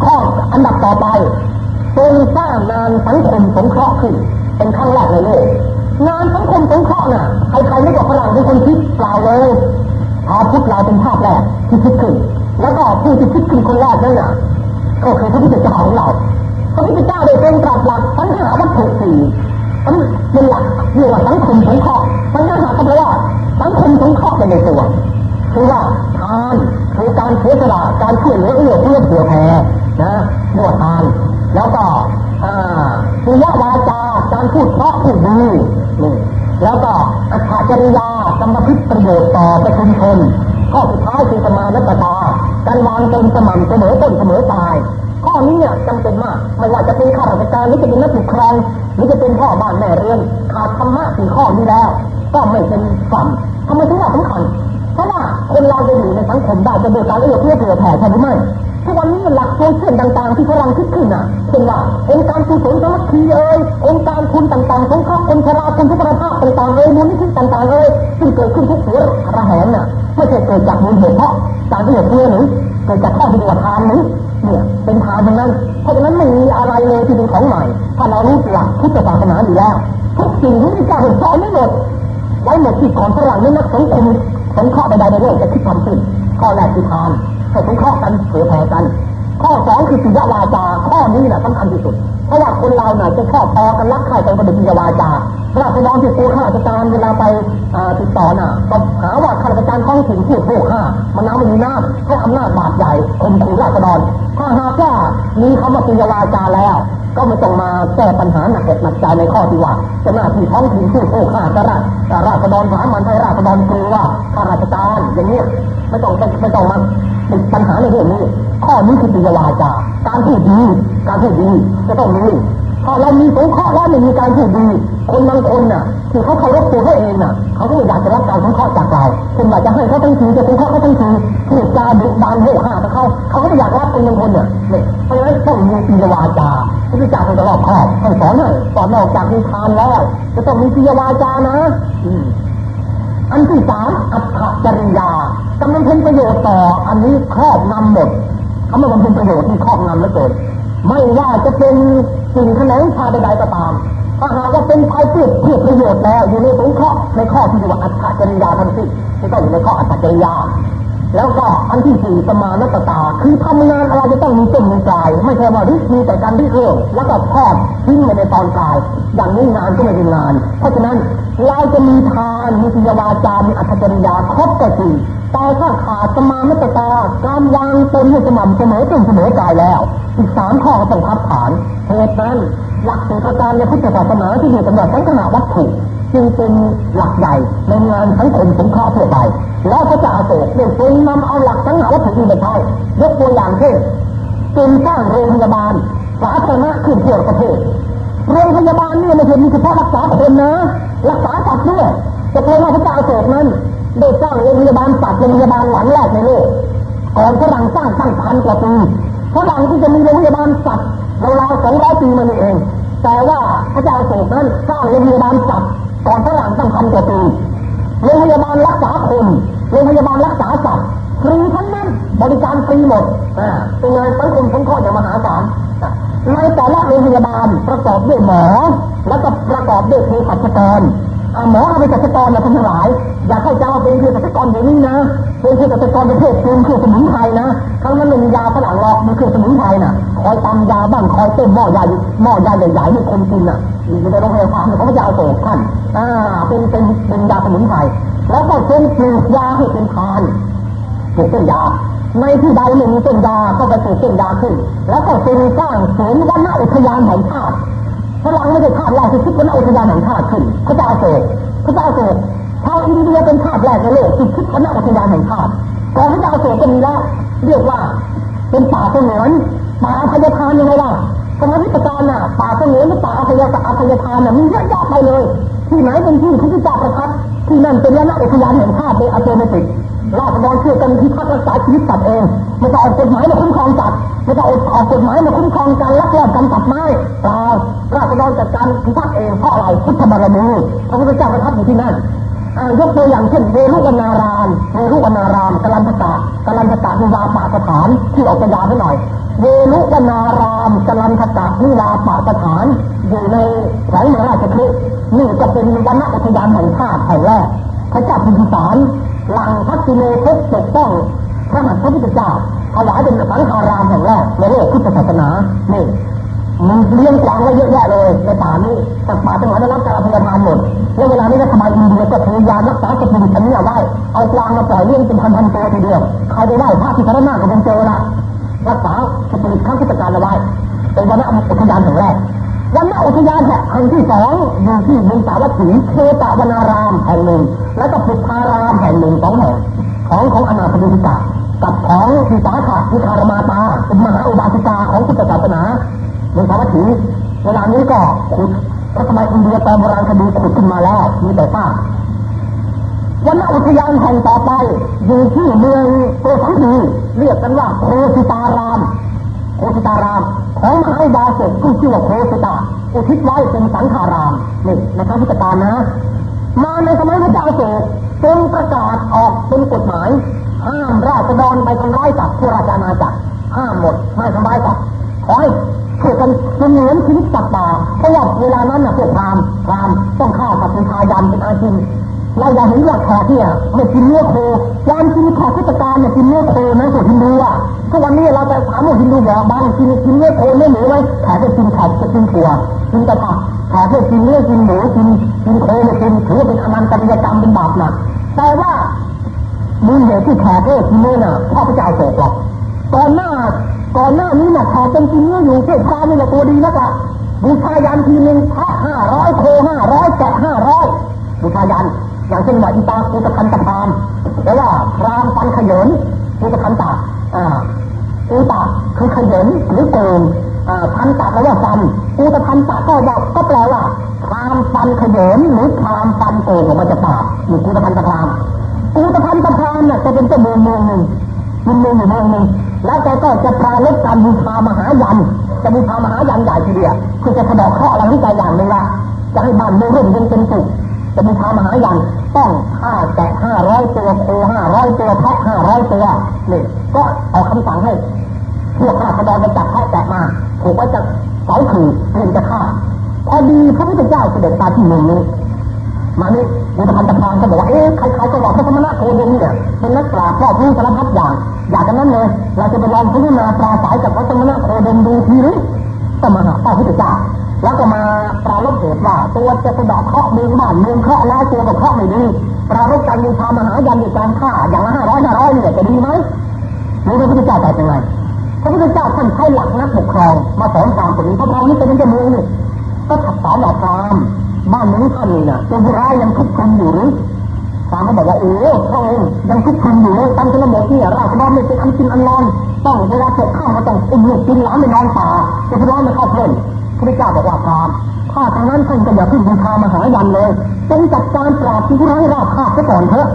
ข้อ อันดับต่อไปเป็นสร้างงานสังคมสงเคราะห์ขึ้น เป็นขั้นแรกในโลกงานสังคมสงเคราะห์น่ะใครๆไม่บอกฝรั่งเป็นคนคิดเปล่าเลยชาวพุทธเราเป็นภาพแรกที่คิดขึ้น แล้วก็ผู้ที่คิดขึ้นคนแรกนั่นน่ะก็คือพระพุทธเจ้าของเราพระพุทธเจ้าได้เป็นตรัสหลักสังหาวัตถุสี่เป็นหลักเรียกว่าสังคมสงเคราะห์สังหาก็แปลว่าสังคมสงเคราะห์ไปในตัวคือว่าทานคือการเสียสละการช่วยเหลือเอื้อเพื่อเผื่อแผ่ นะบวชทาน แล้วก็สุยาวาจาการพูดเพราะพูดดีนี่แล้วก็อัจฉริยากรรมพิประโยชน์ต่อประชาชนข้อสุดท้ายคือสมานัตตาการวางตนสม่ำเสมอต้นเสมอตาย ข้อนี้เนี่ยจำเป็นมากไม่ว่าจะเป็นข้าราชการหรือจะเป็นนักปกครองหรือจะเป็นพ่อบ้านแม่เรือนขาดธรรมะสี่ข้อนี้แล้ว ก็ไม่เป็นฝันทำไมถึงว่าสำคัญเพราะว่าคนเราจะอยู่ในสังคมได้จะโดยการเอื้อเพื่อเผื่อแผ่ใช่หรือไม่ ทุกวันนี้หลักโซเชียลต่างๆ ที่พลังคิดขึ้นอะเช่นว่าองค์การกุศลสมัคคีเอ่ยองค์การคุณต่างๆสงเคราะห์คนชราคนทุกประภาพต่างๆเอ่ยมูลนิธิต่างๆเอ่ยซึ่งเกิดขึ้นทุกหัวระแหงน่ะไม่ใช่เกิดจากมูลเหตุเพราะการเอื้อเพื่อหรือเกิดจากข้อที่ว่าทานหรือเนี่ยเป็นทานทั้งนั้น เพราะฉะนั้นไม่มีอะไรเลยที่เป็นของใหม่ ถ้าเรารู้หลักพุทธศาสนาอยู่แล้ว ทุกสิ่งที่การสอนไม่หมดไว้หมดที่ก่อนฝรั่งนี่นักสังคมสงเคราะห์ใดๆในโลกจะคิดทำขึ้นข้อแรกคือทาน ให้สงเคราะห์กันเผื่อแผ่กัน ข้อสองคือปิยวาจา ข้อนี้แหละสำคัญที่สุด เพราะว่าคนเราเนี่ยจะชอบพอกันรักใครกันก็โดยปิยวาจาราษฎรที่ตัวข้าราชการเวลาไปติดต่อน่ะก็หาว่าข้าราชการท้องถิ่นพูดโกข้ามันน้ำมันมีน้ำให้อำนาจบาดใหญ่ข่มขู่ราษฎรถ้าหากว่ามีคำว่าปิยวาจาแล้ว ก็ไม่ต้องมาแก้ปัญหาหนักเอกหนักใจในข้อที่ว่าจะหน้าที่ท้องถิ่นพูดโกข้าจะราราษฎรสามันให้ราษฎรกลัวข้าราชการอย่างนี้ไม่ต้องไม่ต้องมา ติดปัญหาในเรื่องนี้ ข้อนี้คือปิยวาจา การพูดดี การพูดดีจะต้องมีถ้าเรามีสงเคราะห์แล้วไม่มีการพูดดี คนบางคนน่ะที่เขาเคารพตัวเขาเองน่ะ เขาก็ไม่อยากจะรับการสงเคราะห์จากเราคุณอยากจะให้เขาทั้งทีจะสงเคราะห์เขาทั้งทีพูดจาดุดันโหห่าเขา เขาก็ไม่อยากรับคนบางคนเนี่ยเนี่ยเพราะฉะนั้นต้องมีปีวาจาที่จะให้ตลอดข้อให้สอนให้สอนนอกจากมีทานแล้วจะต้องมีปีวาจานะอั อันที่สามอัตถจริยากำลังเป็นประโยชน์ต่อ อันนี้ครอบงำหมดคำว่ามันเพ็ญประโยชน์ที่ครอบงำแล้วเกิดไม่ว่าจะเป็นสิ่งขนงชาใดๆก็ตามถ้าหากว่าเป็นภายเพื่อเพื่อประโยชน์แล้วอยู่ในสงเคราะห์ในข้อที่อยู่ว่าอัตถจริยาทั้งสิ้นที่ต้องอยู่ในข้ออัตถจริยา แล้วก็อันที่สี่สมานตตา คือทำงานอะไรจะต้องมีต้นมีปลาย ไม่ใช่ว่าริมีแต่การที่เอื้อแล้วก็ทอดทิ้งไปในตอนปลายอย่างนี้งานก็ไม่เป็นงาน เพราะฉะนั้นเราจะมีทานมีปิยวาจามีอัตถจริยาครบก็จริงแต่ถ้าขาดสมานตตาการวางตนให้สม่ำเสมอต้นเสมอกายแล้ว อีกสามข้อก็ต้องทับฐานเหตุนั้นหลักสูตรการในพุทธศาสนาที่เรียกกันว่าสังขณะวัตถุ จึงเป็นหลักใหญ่ในงานสังคมสงเคราะห์ทั่วไป แล้วพระเจ้าอาโศกได้ทรงนำเอาหลักสังหาวัตถุนี้มาใช้ยกตัวอย่างเช่นจึงสร้างโรงพยาบาลสาธารณะขึ้นทั่วประเทศโรงพยาบาลนี่ไม่ใช่มีเฉพาะรักษาคนนะ รักษาสัตว์ด้วยจะเพราะว่าพระเจ้าอาโศกนั้นได้สร้างโรงพยาบาลสัตว์โรงพยาบาลหลังแรกในโลกก่อนฝรั่งสร้างตั้งพันกว่าปีฝรั่งที่จะมีโรงพยาบาลสัตว์ราวๆสองร้อยปีมานี่เอง แต่ว่าพระเจ้าโศกนั้นสร้างโรงพยาบาลสัตว์ ก่อนฝรั่งตั้งพันกว่าปีโรงพยาบาลรักษาคนโรงพยาบาลรักษาสัตว์ฟรีทั้งนั้นบริการฟรีหมดเป็นงสังคมสงเคราะห์อย่างมหาศาลในแต่ละโรงพยาบาลประกอบด้วยหมอ แล้วก็ประกอบด้วยเภสัชกรหมอเอาไปจัดกรนะท่านทั้งหลาย อย่าเข้าใจว่าเป็นเภสัชกรอย่างนี้นะเป็นเภสัชกรประเภทเป็นเครื่องสมุนไพรนะครั้งนั้นไม่มียาฝรั่งหรอกมีเครื่องสมุนไพรน่ะ คอยตำยาบ้างคอยเต้มหม้อยาหม้อยาใหญ่ๆให้คนกินน่ะ อยู่ในโรงพยาบาลเขาก็จะเอาโศกท่านอ่าเป็นเป็นเป็นยาสมุนไพรแล้วก็เป็นปลูกยาให้เป็นทานปลูกต้นยาในที่ใดไม่มีต้นยาก็ไปปลูกต้นยาขึ้น แล้วก็เป็นสร้างสวนวัฒนอุทยานแห่งชาติฝรั่งไม่ได้ชาติแรกที่คิดว่าอุทยานแห่งชาติขึ้นพระเจ้าโศกพระเจ้าโศกชาวอินเดียเป็นชาติแรกในโลกที่คิดว่าอุทยานแห่งชาติก่อนพระเจ้าโศกก็มีแล้วเรียกว่าเป็นป่าสงวนป่าพยาทานยังไงล่ะ สมัยพุทธกาลน่ะป่าเสงวนหรือป่าอภัยอภัยทานน่ะมีเยอะแยะไปเลย ที่ไหนเป็นที่ที่พระเจ้าประทับที่นั่นเป็นระนาอุทยานแห่งชาติในอัตโนมัติราษฎรช่วยกันพิทักรักษาชีวิตสัตว์เองไม่ต้องออกกฎหมายมาคุ้มครองสัตว์ไม่ต้องออกกฎหมายมาคุ้มครองการลักลอบการตัดไม้เปล่าราษฎรจัดการพิทักษ์เองเพราะอะไรพุทธบารมีพระพุทธเจ้าประทับอยู่ที่นั่นยกตัวอย่างเช่นเวรุวนารามเวรุวนารามกลันตกะกลันตะนิวาปาสถานที่ออกจะยาวไปหน่อย เวรุวนารามกลันตกะนิวาปาสถานอยู่ในแขวงมราชคฤห์นี่จะเป็นวันอุทยานแห่งชาติแห่งแรกพระเจ้าพิมพิสารหลังพัฒโนทกปกป้องพระมหากษัตริย์เจ้าถวายเป็นสังฆารามแห่งแรกในโลกพุทธศาสนานี่มันเลี้ยงกวางไว้เยอะแยะเลยในป่านี้สัตว์ป่าทั้งหลายได้รับการอภัยทานหมดแล้วเวลานี้รัฐบาลอินเดียก็พยายามรักษาสปิริตอันนี้ไว้เอากวางมาปล่อยเลี้ยงเป็นพันๆตัวทีเดียวใครไปไหว้พระที่พระนาคก็คงเจอละ รักษาสปิริตข้งพุทธการเอาไว้เป็นวันอุทยานแห่งแรกวันณอุทยานแห่งที่สองอยู่ที่มุงสาวัตถีเทตวนารามแห่งหนึ่ง แล้วก็พุทธารามแห่งหนึ่งสองแห่งของของอนาถบิณฑิกากับของวิสาขาวิคารมาตาเป็นมหาอุบาสิกาของพุทธศาสนามุงสาวัตถีเวลานี้ก็ขุดรัฐบาลอินเดียตอนโบราณคดีขุดขึ้นมาแล้วมีแต่ซาก วันอุทยานแห่งต่อไป อยู่ที่เมืองโกสังคีเรียกกันว่าโคสิตาราม โคสิตาราม ของมหาบาสกที่ชื่อว่าโคสิตา อุทิศไว้เป็นสังขารามนี่นะครับพิจารณามาในสมัยพระเจ้าโศกทรงประกาศออกเป็นกฎหมายห้ามราษฎรไปทำร้ายสัตว์ที่ราชอาณาจักรห้ามหมดไม่ทำร้ายสัตว์ขอให้ช่วยกันเป็นเหมือนชีวิตสัตว์ป่าเพราะว่าเวลานั้นน่ะพวกพรามพรามต้องฆ่าสัตว์เป็นทายันเป็นอาชีพ เราอย่าเห็นว่าแขกเนี่ยไม่กินเนื้อโคความจริงแขกพุทธการเนี่ยกินเนื้อโคนะส่วนฮินดูอะทุกวันนี้เราไปถามว่าฮินดูบอกบางกินกินเนื้อโคเนื้อหมูไหมแขกจะกินแขกจะกินถั่วกินกระทะแขกจะกินเนื้อกินหมูกินกินโคไม่กินถือว่าเป็นอนันตริยกรรมเป็นบาปหนักแต่ว่ามูลเหตุที่แขกเลิกกินเนื้อน่ะพ่อพระเจ้าโศกหรอกก่อนหน้าก่อนหน้านี้น่ะแขกเป็นกินเนื้ออยู่เพื่อพานี่แหละตัวดีนะจ๊ะบูชายันทีหนึ่งพระห้าร้อยโคห้าร้อยแกะห้าร้อยบูชายัน อย่างเช่นว่าอีตาปูตะคันตะพามแล้วว่าพรามฟันขยนปูตะคันตะอ่าปูตะคือขยนหรือโกงพันตะแปลว่าฟันอุตพันตะก็บอกก็แปลว่าพรามฟันขยมหรือพรามฟันโกงออกมาจากปากนี่อุตพันตะพรามอุตพันตะพรามน่ะจะเป็นเจ้าเมืองเมืองหนึ่งมีเมืองอยู่เมืองหนึ่งแล้วแกก็จะปราลบการบูชามหายันจะบูชามหายันใหญ่ทีเดียวคือจะสะดอกเคราะห์อะไรที่ใจอย่างหนึ่งละจะให้บ้านเมืองร่มเย็นเป็นสุข จะบูชามหายันต้องฆ่าแกะห้าร้อยตัวโคห้าร้อยตัวแพะห้าร้อยตัวนี่ก็ออกคำสั่งให้พวกราษฎรไปจับแพะแกะมาถูกไว้จะเสาขื่อเพื่อจะฆ่าพอดีพระพุทธเจ้าเสด็จตาที่เมืองนี้มานี่บุตรพันตะพานก็บอกว่าเอ๊ะใครๆก็บอกพระสมณะโคดมเนี่ยเป็นนักปราชญ์รอบรู้สารพัดอย่างอยากกันนั้นเลยเราจะไปลองพิจารณาปราศัยกับพระสมณะโคดมดูทีหรือก็มาหาพระพุทธเจ้า แล้วก็มาปราลบเหตุว่าตัวจะสะดอกเคาะเมืองบ้านเมืองเคาะแล้วตัวกับเคาะไม่ดีปราลบการบูชามหายันในการฆ่าอย่างละห้าร้อยห้าร้อยเนี่ยจะดีไหมรู้พระพุทธเจ้าตอบยังไงพระพุทธเจ้าท่านใช้หลักนักปกครองมาสอนความคนนี้เพราะเรานี่เป็นเจ้าเมืองนี่ก็ขัดสอนหลักธรรมบ้านเมืองท่านนี่นะเป็นผู้ร้ายยังคุกคุมอยู่หรือตามเขาบอกว่าโอ้พระองค์ยังคุกคุมอยู่เลยตามชนบทเนี่ยราชบัณฑิตเป็นอันกินอันนอน ต้องเวลาตกข้ามก็ต้องอุ้มลูกกินหลานไปนอนป่าจะร้อนม่เข้าเพลิน พระเจ้าบอกว่าพรามถ้าทางนั้นท่านก็อย่าพึ่งบูชามหายันเลยต้องจัดการปราบผู้ร้ายราบคาบซะก่อนเถอะ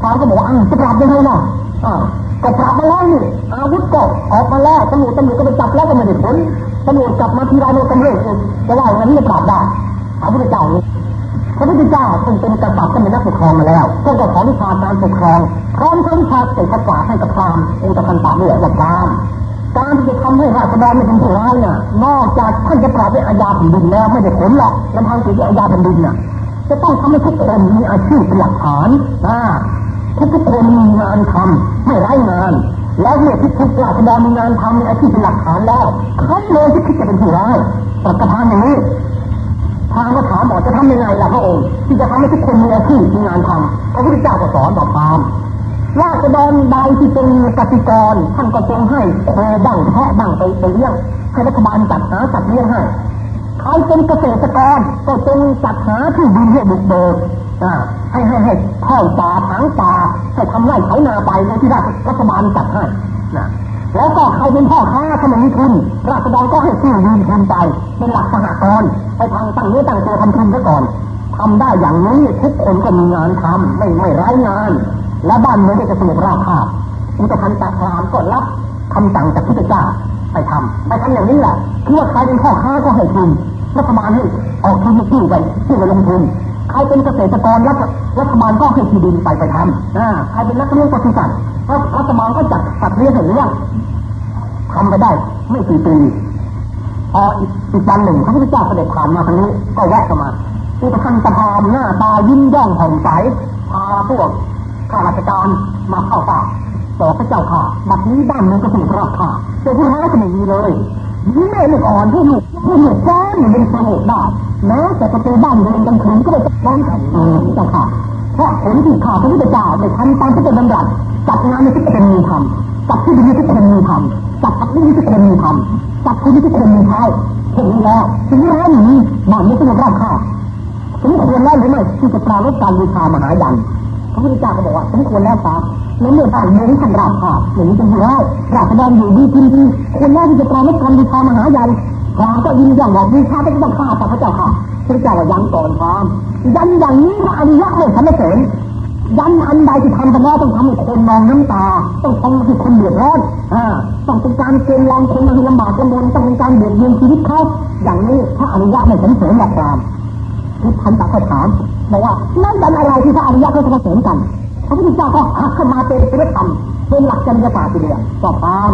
พรามก็บอกว่าอ้าวจะปราบยังไงล่ะอ่าก็ปราบมาแล้วนี่อาวุธก็ออกมาแล้วตำรวจตำรวจก็ไปจับแล้วก็ไม่ได้ผลตำรวจจับมาทีไรมันก็เรื่องอีกจะว่าอย่างนี้จะปราบได้พระพุทธเจ้านี่พระพุทธเจ้าท่านเป็นกษัตริย์ท่านเป็นนักปกครองมาแล้วท่านก็ขอวิชาการปกครองพร้อมทั้งชาเศรษฐศาสตร์ให้กับพรามณ์อุตะพันตะเนี่ยว่าพราม การที่จะทำให้ราษฎรไม่เป็นผู้ร้ายเนี่ยนอกจากท่านจะปราบด้วยอาญาแผ่นดินแล้วไม่ได้ผลหรอกลำพังเสียอาญาแผ่นดินน่ะ จะต้องทำให้ทุกคนมีอาชีพเป็นหลักฐานอ่าทุกทุกคนมีงานทำไม่ไร้งาน แล้วเมื่อทุกทุกราษฎรมีงานทำมีอาชีพเป็นหลักฐานแล้วใครเลยที่คิดจะเป็นผู้ร้ายปฏิทานอย่างนี้ทางก็ถามบอกจะทำยังไงล่ะพระองค์ ที่จะทำให้ทุกคนมีอาชีพมีงานทำพระพุทธเจ้าก็สอนบอกตาม ราษฎรใดที่เป็นกติกรท่านก็จงให้โคบ้างแพะบ้างไปไปเลี้ยงให้รัฐบาลจัดหาจัดเลี้ยงให้ใครเป็นเกษตรกรก็จงจัดหาที่ดินให้บุกเบิกให้ให้ให้ท่อป่าถางป่าให้ทำไร่ไถนาไปโดยที่รัฐบาลจัดให้นะแล้วก็ใครเป็นพ่อค้าถ้าไม่มีทุนราษฎรก็ให้ซื้อยืนทุนไปเป็นหลักสหกรณ์ไปทางตั้งเนื้อตั้งตัวทำทุนซะก่อนทำได้อย่างนี้ทุกคนก็มีงานทำไม่ไม่ไร้งาน และบ้านเมืองก็จะสงบราบคาบอุตพันตะพรามก็รับคำสั่งจากพุทธเจ้าไปทำไปทำอย่างนี้แหละคือว่าใครเป็นพ่อค้าก็ให้ทุนรัฐบาลให้ออกทุนที่ไปที่ไปลงทุนใครเป็นเกษตรกรรัฐรัฐบาลก็ให้ที่ดินไปไปทำใครเป็นนักเลี้ยงปศุสัตว์รัฐบาลก็จัดสัตว์เลี้ยงให้เลี้ยงทำไปได้ไม่กี่ปีพออีกวันหนึ่งพระพุทธเจ้าเสด็จผ่านมาทางนี้ก็แวะเข้ามาอุปคันตะพามหน้าตายิ้มย่องผ่องใสพาพวก ข้าราชการมาเข้าป่าบอพระเจ้าค่ะบัดนี้บ้านเมืองก็สงบราบค่ะแต่ผู้ร้ก็ไม่มีเลยยิ่งแม่ลูกอ่อนผู้ลูกผู้ลูกฟ้อนเป็นสงบได้แม้แต่ประตูบ้านเรือนกลางคืนก็ไม่ต้องร้องเออเจ้าค่ะเพราะผลที่ข่าพระพุทธเจ้าได้ทำตามที่เป็นบัญญัติจัดงานในทุกคนมีทำจัดที่ดีทุกคนมีทำจัดพักนี้ทุกคนมีทำจัดคุณทุกคนมีใช้เห็นแล้วถึงร้านนี้บ้านนี้สงบราบค่ะสมควรแล้วหรือไม่ที่จะปราลบการบูชามหายัน พระพุทธเจ้าก็บอกว่าสมควรแล้วครับในเมื่อบ้านเมืองท่านราบค่ะอย่างนี้เป็นผู้ร้ายราษฎรอยู่ดีกินดีควรแล้วที่จะปราลบการบูชามหายันพรามก็ยินอย่างบอกบูชาไม่ต้องฆ่าแต่พระเจ้าค่ะพระเจ้าว่ายังก่อนพรามยันอย่างนี้พระอริยะไม่ทำไม่เสร็จยันอันใดที่ทำกันแล้วต้องทำให้คนมองน้ำตา ต้องทำให้คนเดือดร้อนอ่าต้องเป็นการเกณฑ์แรงคนมาให้ลำบากลำบนต้องเป็นการเบียดเบียนชีวิตเขาอย่างนี้พระอริยะไม่สมเสริมหลักการ ทุกท่านตก็ถามบอกว่านั่นเป็นอะไรที่พระอริยะเขาจะเสริมกันพระพุทธเจ้าก็หักขึ้นมาเป็นเป็นธรรมเป็นหลักจริยศาสตร์ทีเดียวก็ตาม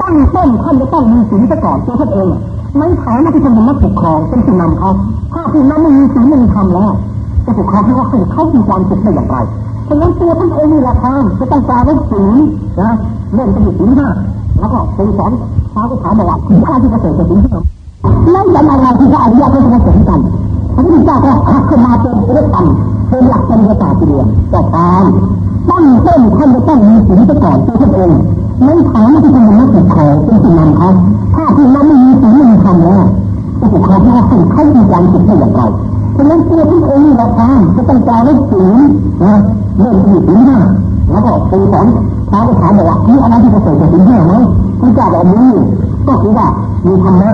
ตั้งต้นท่านจะต้องมีศีลซะก่อนตัวท่านเองในฐานะที่เป็นนักปกครองเป็นผู้นำเขาถ้าผู้นำไม่มีศีลไม่มีธรรมแล้วจะปกครองให้ว่าเขามีความสุขได้อย่างไรฉะนั้นตัวท่านเองนี่แหละทางจะต้องการไว้ศีลนะเล่นไปอยู่ศีลห้าแล้วก็เป็นสอนพระก็ถามบอกว่าข้าที่เกษตรจะศีลห้าแล้วยังอะไรที่พระอริยะเขาจะเสริมกัน พระพุทธเจ้าก็หักขึ้นมาเป็นเรื่องธรรมเป็นหลักจริยศาสตร์เดียวก็ตามตั้งต้นท่านจะต้องมีศีลซะก่อนตัวท่านเองไม่ถามที่เป็นนักปกครอเป็นผู้นำเขาถ้าผู้นำไม่มีศีลไม่มีธรรมแล้วผู้ปกครองที่ว่าให้เขามีความสุขได้อย่างไรฉะนั้นตัวท่านเองนี่แหละทางจะต้องการให้ศีลนะเริ่มที่ศีลห้าแล้วก็ไปสอนพระก็ถามบอกว่ามีอะไรที่จะเสริมศีลห้าไหมพระเจ้าบอกมีก็คือว่ามีธรรมะ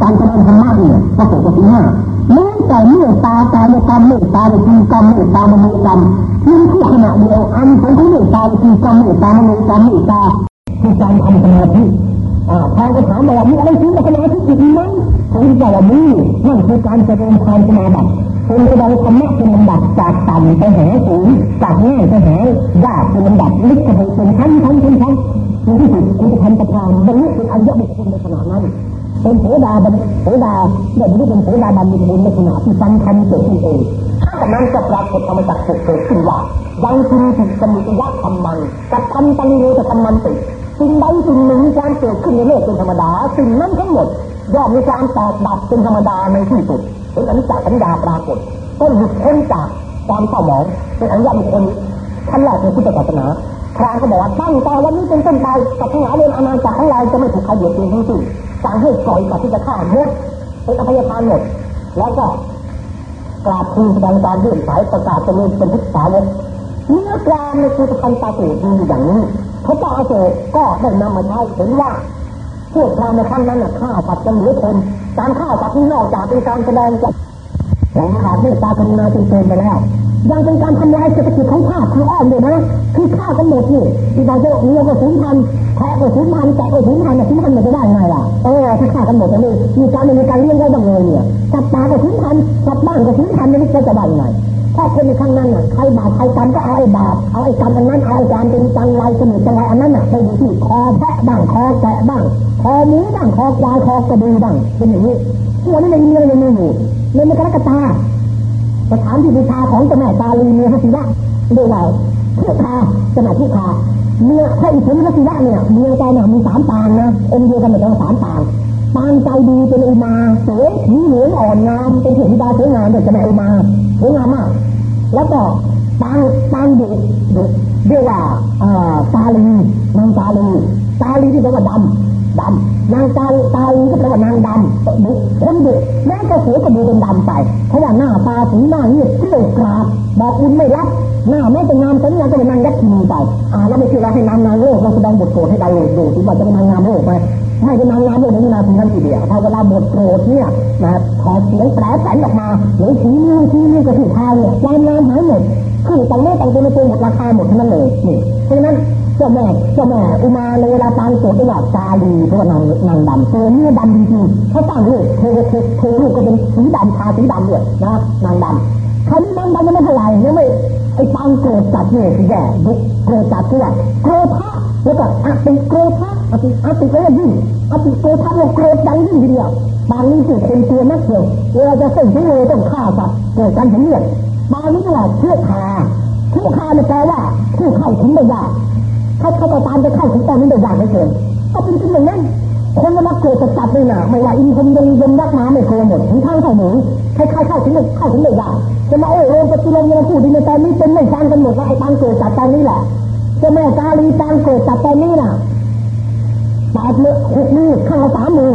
การเจริญธรรมะเนี่ยก็เกิดจากที่ห้าแม้แต่เมื่อตากายกรรมเมตตาวิจีกรรมเมตตามโนกรรมที่งคู่ขณะเดียวอันของเมตตาวิจีกรรมเมตตามโนกรรมเมตตาคือการทำสมาธิอ่าพระก็ถามว่ามีอะไรถึงกับสมาธิจิตไหมผมบอกว่ามีนั่นคือการเจริญความสมาบัติเป็นแสดงธรรมะเป็นลำดับจากต่ำไปหาสูงจากง่ายไปหายากเป็นลำดับลึกไปเป็นชั้นชั้นชั้นชั้นที่สุดคุณจะทำประธานบรรลุเป็นอริยบุคคลในขณะนั้น เป็นโสดาบันโสดาเด็กที่เป็นโสดาบันมีบุญในขณะที่ฟังคำเกิดขึ้นเองถ้าแต่นั้นจะปรากฏธรรมจักรเกิดขึ้นว่ายังจึงติสมุทยะธรรมันกับทำตังโยจะทำมันติสิ่งใดสิ่งหนึ่งการเกิดขึ้นในโลกเป็นธรรมดาสิ่งนั้นทั้งหมดย่อมมีการแตกดับเป็นธรรมดาในที่สุดเป็นอนิจจสัญญาปรากฏก็หลุดพ้นจากความเศร้าหมองเป็นอริยบุคคลขั้นแรกในพุทธศาสนาพระก็บอกว่าตั้งแต่วันนี้เป็นต้นไปกับทั้งหลายเรื่องอนาจักรของเราจะไม่ถูกใครเบียดเบียนทั้งสิ้น สั่งให้ปล่อยกับที่จะฆ่าหมดเป็นอภัยทานหมด แล้วก็กราบทูลแสดงการยื่นสายประกาศจะมีเป็นพุทธสาวกเนื้อกลางในคือพันตาสูดีอย่างนี้พระเจ้าอโศกก็ได้นำมาใช้เห็นว่าพวกพราหมณ์ในขั้นนั้นฆ่าสัตว์กันเหลือทนการฆ่าสัตว์ที่นอกจากเป็นการแสดงจะของขาดเมตตากรุณาจนเกินไปแล้ว ยังเป็นการทำลายเศรษฐกิจของชาติคืออ้อมเลยนะคือฆ่ากันหมดนี่ที่เราจะเลี้ยงก็สูญพันธุ์แพะก็สูญพันธุ์แกะก็สูญพันธุ์สูญพันธุ์มันจะได้ไงล่ะเออถ้าฆ่ากันหมดนี่มีการมีการเลี้ยงไว้บ้างเลยเนี่ยสัตว์ป่าก็สูญพันธุ์สัตว์บ้านก็สูญพันธุ์นี่จะจะได้ไงถ้าคนในข้างนั้นน่ะใครบาปใครกรรมก็เอาไอ้บาปเอาไอ้กรรมอันนั้นเอาไอ้กรรมเป็นจังไรสมุนจังไรอันนั้นน่ะไปอยู่ที่คอแพะบ้างคอแกะบ้างคอหมูบ้างคอควายคอกระดือบ้างเป็นอย่างนี้ตัวนี้ในเรื่องในหมู่ในมันกระกตา สถานที่บูชาของเจ้าแม่ตาลีเมียพระศิวะเรียกว่าเพื่อคาเจ้าแม่ผู้คาเมียพระอิศวรพระศิวะเนี่ยเมียใจเนี่ยมีสามปางนะองค์เดียวกันแต่สามปางปางใจดีเป็นอุมาสวยผิวเหลืองอ่อนงามเป็นเทพธิดาสวยงามเด็กเจ้าแม่อุมาสวยงามมากแล้วก็ปางปางดุดุเรียกว่าตาลีนางตาลีตาลีที่แปลว่าดำ ดำนางตาตาลีก็แปลว่านางดำดุคนดุแม้ก็สวยก็ดูเป็นดำไปเพราะว่าหน้าตาสีหน้าเนี่ยเกลี้ยกราบบอกอุ่นไม่รับหน้าไม่เป็นงามสวยงามก็เป็นนางยักษ์ทีไปอ่าแล้วไม่ใช่เราให้นางงามโลกเราแสดงบทโกรธให้ดาวโลกดูที่ว่าจะเป็นนางงามโลกไปไม่เป็นนางงามโลกในขณะที่นั้นทีเดียวพอเวลาบทโกรธเนี่ยนะขอเสียงแปรแสนออกมาหรือชี้นิ้วชี้นิ้วก็ถูกทางเนี่ยความงามหายหมดคือต่งเนื้อต่งตัวในตัวหมดราคาหมดทั้งนั้นเลยนี่เพราะฉะนั้น จ้าแม่เจ้าแม่อุมาในเวลาตางโกรธได้ว่าจาลีเพราะว่านางนางดำตัวเนื้อดำจริงๆเขาตั้งลูกเธอเธอเธอลูกก็เป็นสีดำทาสีดำด้วยนะนางดำคราวนี้นางดำยังไม่เท่าไหร่ยังไม่ไอ้ปางโกรธจัดเนี่ยสิแย่บุกโกรธจัดที่ว่าโกรธะแล้วก็อติโกรธะอติอติก็ยิ่งอติโกรธะเนี่ยโกรธยังยิ่งทีเดียวบางนี้คือคนตัวนักเกี่ยวเวลาจะเส้นที่เลยต้องฆ่าสัตว์เกิดการเห็นเลือดบางนี้ว่าเชื่อคาเชื่อคาเนี่ยแปลว่าผู้เข้าถึงได้ยาก ถ้าเขาตามจะเข้าถึงตอนนี้ได้ยากไม่เกินก็เป็นสิ่งอย่างนั้นคนมาเกิดจะจับเลยนะไม่ว่าอินทมยงยมรักมาไม่เคยหมดถึงทางเข้าหมูใครเข้าถึงเข้าถึงได้ยากจะมาโอ้โหปฏิโลมยังพูดดีในตอนนี้เป็นไม่ฟังกันหมดว่าไอ้ตังเกิดจับตอนนี้แหละจะแม่กาลีตังเกิดจับตอนนี้น่ะแปดมือหกมือข้างละสามมือ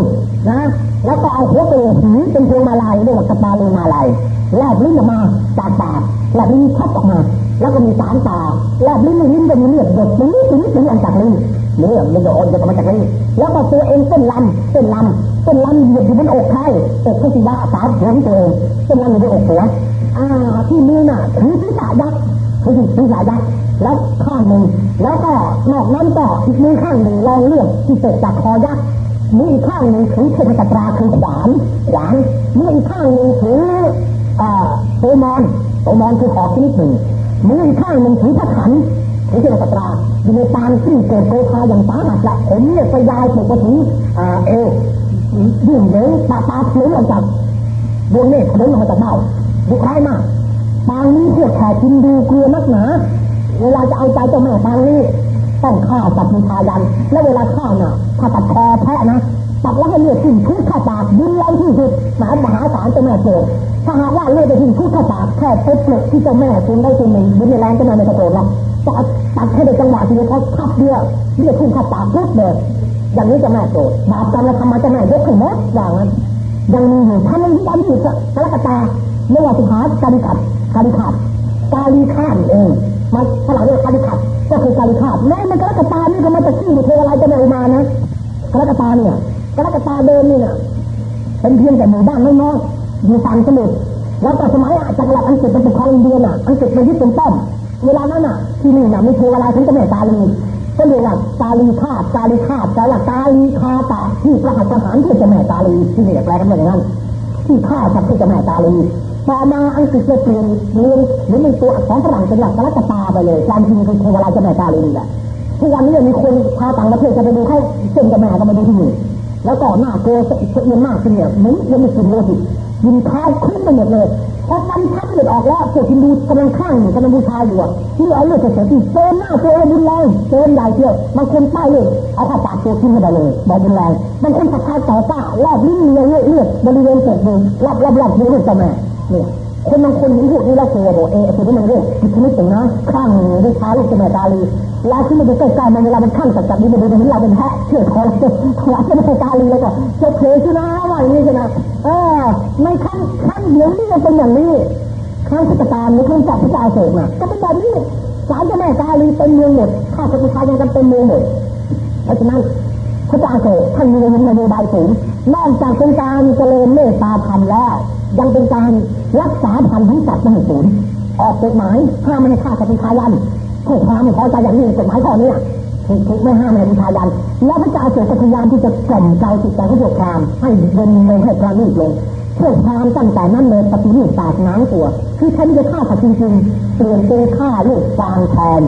นะแล้วก็เอาหัวเกลือหีเป็นพวงมาลัยเรียกว่ากระปาลีมาลัยแลบลิ้นออกมาจากปากแลบลิ้นชัดออกมา แล้วก็มีสารตา แลบลิ้นลิ้นจะมีเลือดหยดตีตีตีออกจากลิ้นเลือดมันจะออกจากมาจากลิ้นแล้วก็ตัวเองเส้นลำเส้นลำเส้นลำเหยียดอยู่บนอกใครอกพระศิวะสามหัวตัวเองเส้นลำอยู่บนอกหัวอ่าที่มือน่ะถือศีรษะยักษ์ถือศีรษะยักษ์แล้วข้างหนึ่งแล้วก็นอกนั้นก็อีกมือข้างหนึ่งรองเลือดที่เกิดจากคอยักษ์มืออีกข้างหนึ่งถือเทพตราคือขวานขวานมืออีกข้างหนึ่งถือโซมอนโซมอนคือหอกชนิดหนึ่ง มืออีกข้างหนึ่งถือพระขันถือเทพตราอยู่ในปางที่เกิดโกคาอย่างสาหัสละผมเนี่ยสยายถูกมาถึงเอวยื่นเหลวตาตาเลี้ยออกจากดวงเนตรเลี้ยออกมาจากเบ้าดุร้ายมากปางนี้พวกแขกกินดูเกลือนักหนา เวลาจะเอาใจเจ้าแม่ปางนี้ต้องฆ่าสัตว์มีทายัน แล้วเวลาฆ่าน่ะ ถ้าตัดคอแพะนะ ตัดแล้วให้เลือดทิ้งทุกข้าปากยืนแรงที่สุดมหามหาศาลเจ้าแม่เกิดถ้าหากว่าเลือดจะทิ้งทุกข้าปากแค่เป๊ะที่เจ้าแม่คุณได้ตัวหนึ่งยืนแรงเจ้าแม่ไม่กระโดดหรอกจะตัดให้ได้จังหวะที่เขาทับเลือดเลือดทิ้งข้าปากปุ๊บเลยอย่างนี้จะแม่โกรธบาปกรรมเราทำมาจะแม่ยกขึ้นหมดอย่างนั้นยังมีอยู่ถ้ามันยังอยู่กระกตาไม่ว่าสุภาการิขัดการิขัดกาลีข้านเองมาฝรั่งเรียกกาลิขัดก็คือกาลิขาดแม้มันกระกตานี่ก็มาจากชื่อเทวไลจะไม่มานะกระกตาเนี่ย กรกตาเดิมนี่นะเป็นเพียงแต่หมู่บ้านน้อยๆอยู่ฝั่งสมุทรแล้วก็สมัยจักรวรรดิอังกฤษเป็นปกครองอินเดียน่ะอังกฤษเป็นที่เป็นต้อมเวลานั้นน่ะ ที่นี่น่ะมีเทวราชถึงจะแม่กาลีก็เรียกว่ากาลีฆาตกาลีฆาตกาลกาลีคาตะที่ประหัตประหารเพื่อจะแม่กาลีที่เรียกแปลกันว่าอย่างนั้นที่ฆ่าจากเพื่อจะแม่กาลีต่อมาอังกฤษเลยเปลี่ยนเรียนหรือเป็นตัวอักษรฝรั่งเป็นหลักกรกตาไปเลยความจริงคือเทวราชจะแม่กาลีแหละทุกวันนี้มีคนพาต่างประเทศจะไปดูเขาเส้นจะแม่ก็มาดูที่นี่ แล้วก็หน้าเกลือเอียนมากเนี่ยเหมือนยังไม่กินโลหิตยินท้าขึ้นไปหมดเลยพอฟันทับเลือดออกแล้วพวกฮินดูกำลังข้างอยู่กำลังบูชาอยู่ที่เอาเลือดเสียที่เจนหน้าเจนบุญแรงเจนใหญ่เที่ยวบางคนใต้เลยเอาข้าปากตัวทิ้งไปเลยบอกบุญแรงบางคนสักาต่อป้ารอบลิ้นเลียเลือดบริเวณเปิดมือรอบรอบรอบที่ลูกจะแม่เนี่ยคนบางคนเห็นพวกนี้แล้วกลัวบอกเออคือมันเรื่องผิดชนิดหนึ่งนะข้างด้วยช้าลูกจะแม่กาลี ล้วที่มันไปใกล้ๆมันเวลามันข้างจับจับนี่มันเห็นเราเป็นแพะเชื่อคอเราถวายจะไม่กาลีแล้วก็จะเพลชนะว่าอย่างนี้ชนะเออในขั้นขั้นเดียวนี้เป็นอย่างนี้ข้างพุทธการหรือข้างจับพระเจ้าเสกน่ะก็เป็นแบบนี้สารเจ้าแม่กาลีเป็นเมืองหมดข้าพระพุทธยังกันเป็นเมืองหมดเพราะฉะนั้นพระเจ้าเสกท่านมีนโยบายสูงนอกจากเป็นการเจริญเมตตาธรรมแล้ว ยังเป็นการรักษาพันธุ์ทั้งสัตว์ไม่ให้สูญออกกฎหมายห้ามไม่ให้ฆ่าสัตว์เป็นทายัน ผู้ความไม่พอใจอย่างนี้กฎหมายข้อนี้ถูกถูกไม่ห้ามไม่ให้เป็นทายัน แล้วพระเจ้าเสกก็พยายามที่จะกล่อมใจจิตใจของพวกพรามให้เดินลงให้พระนีตลงพวกพรามตั้งแต่นั้นเลยปฏิรูปศาสนาตัว คือแทนจะฆ่าสัตว์จริงๆเปลี่ยนเป็นฆ่าลูกฟางแทน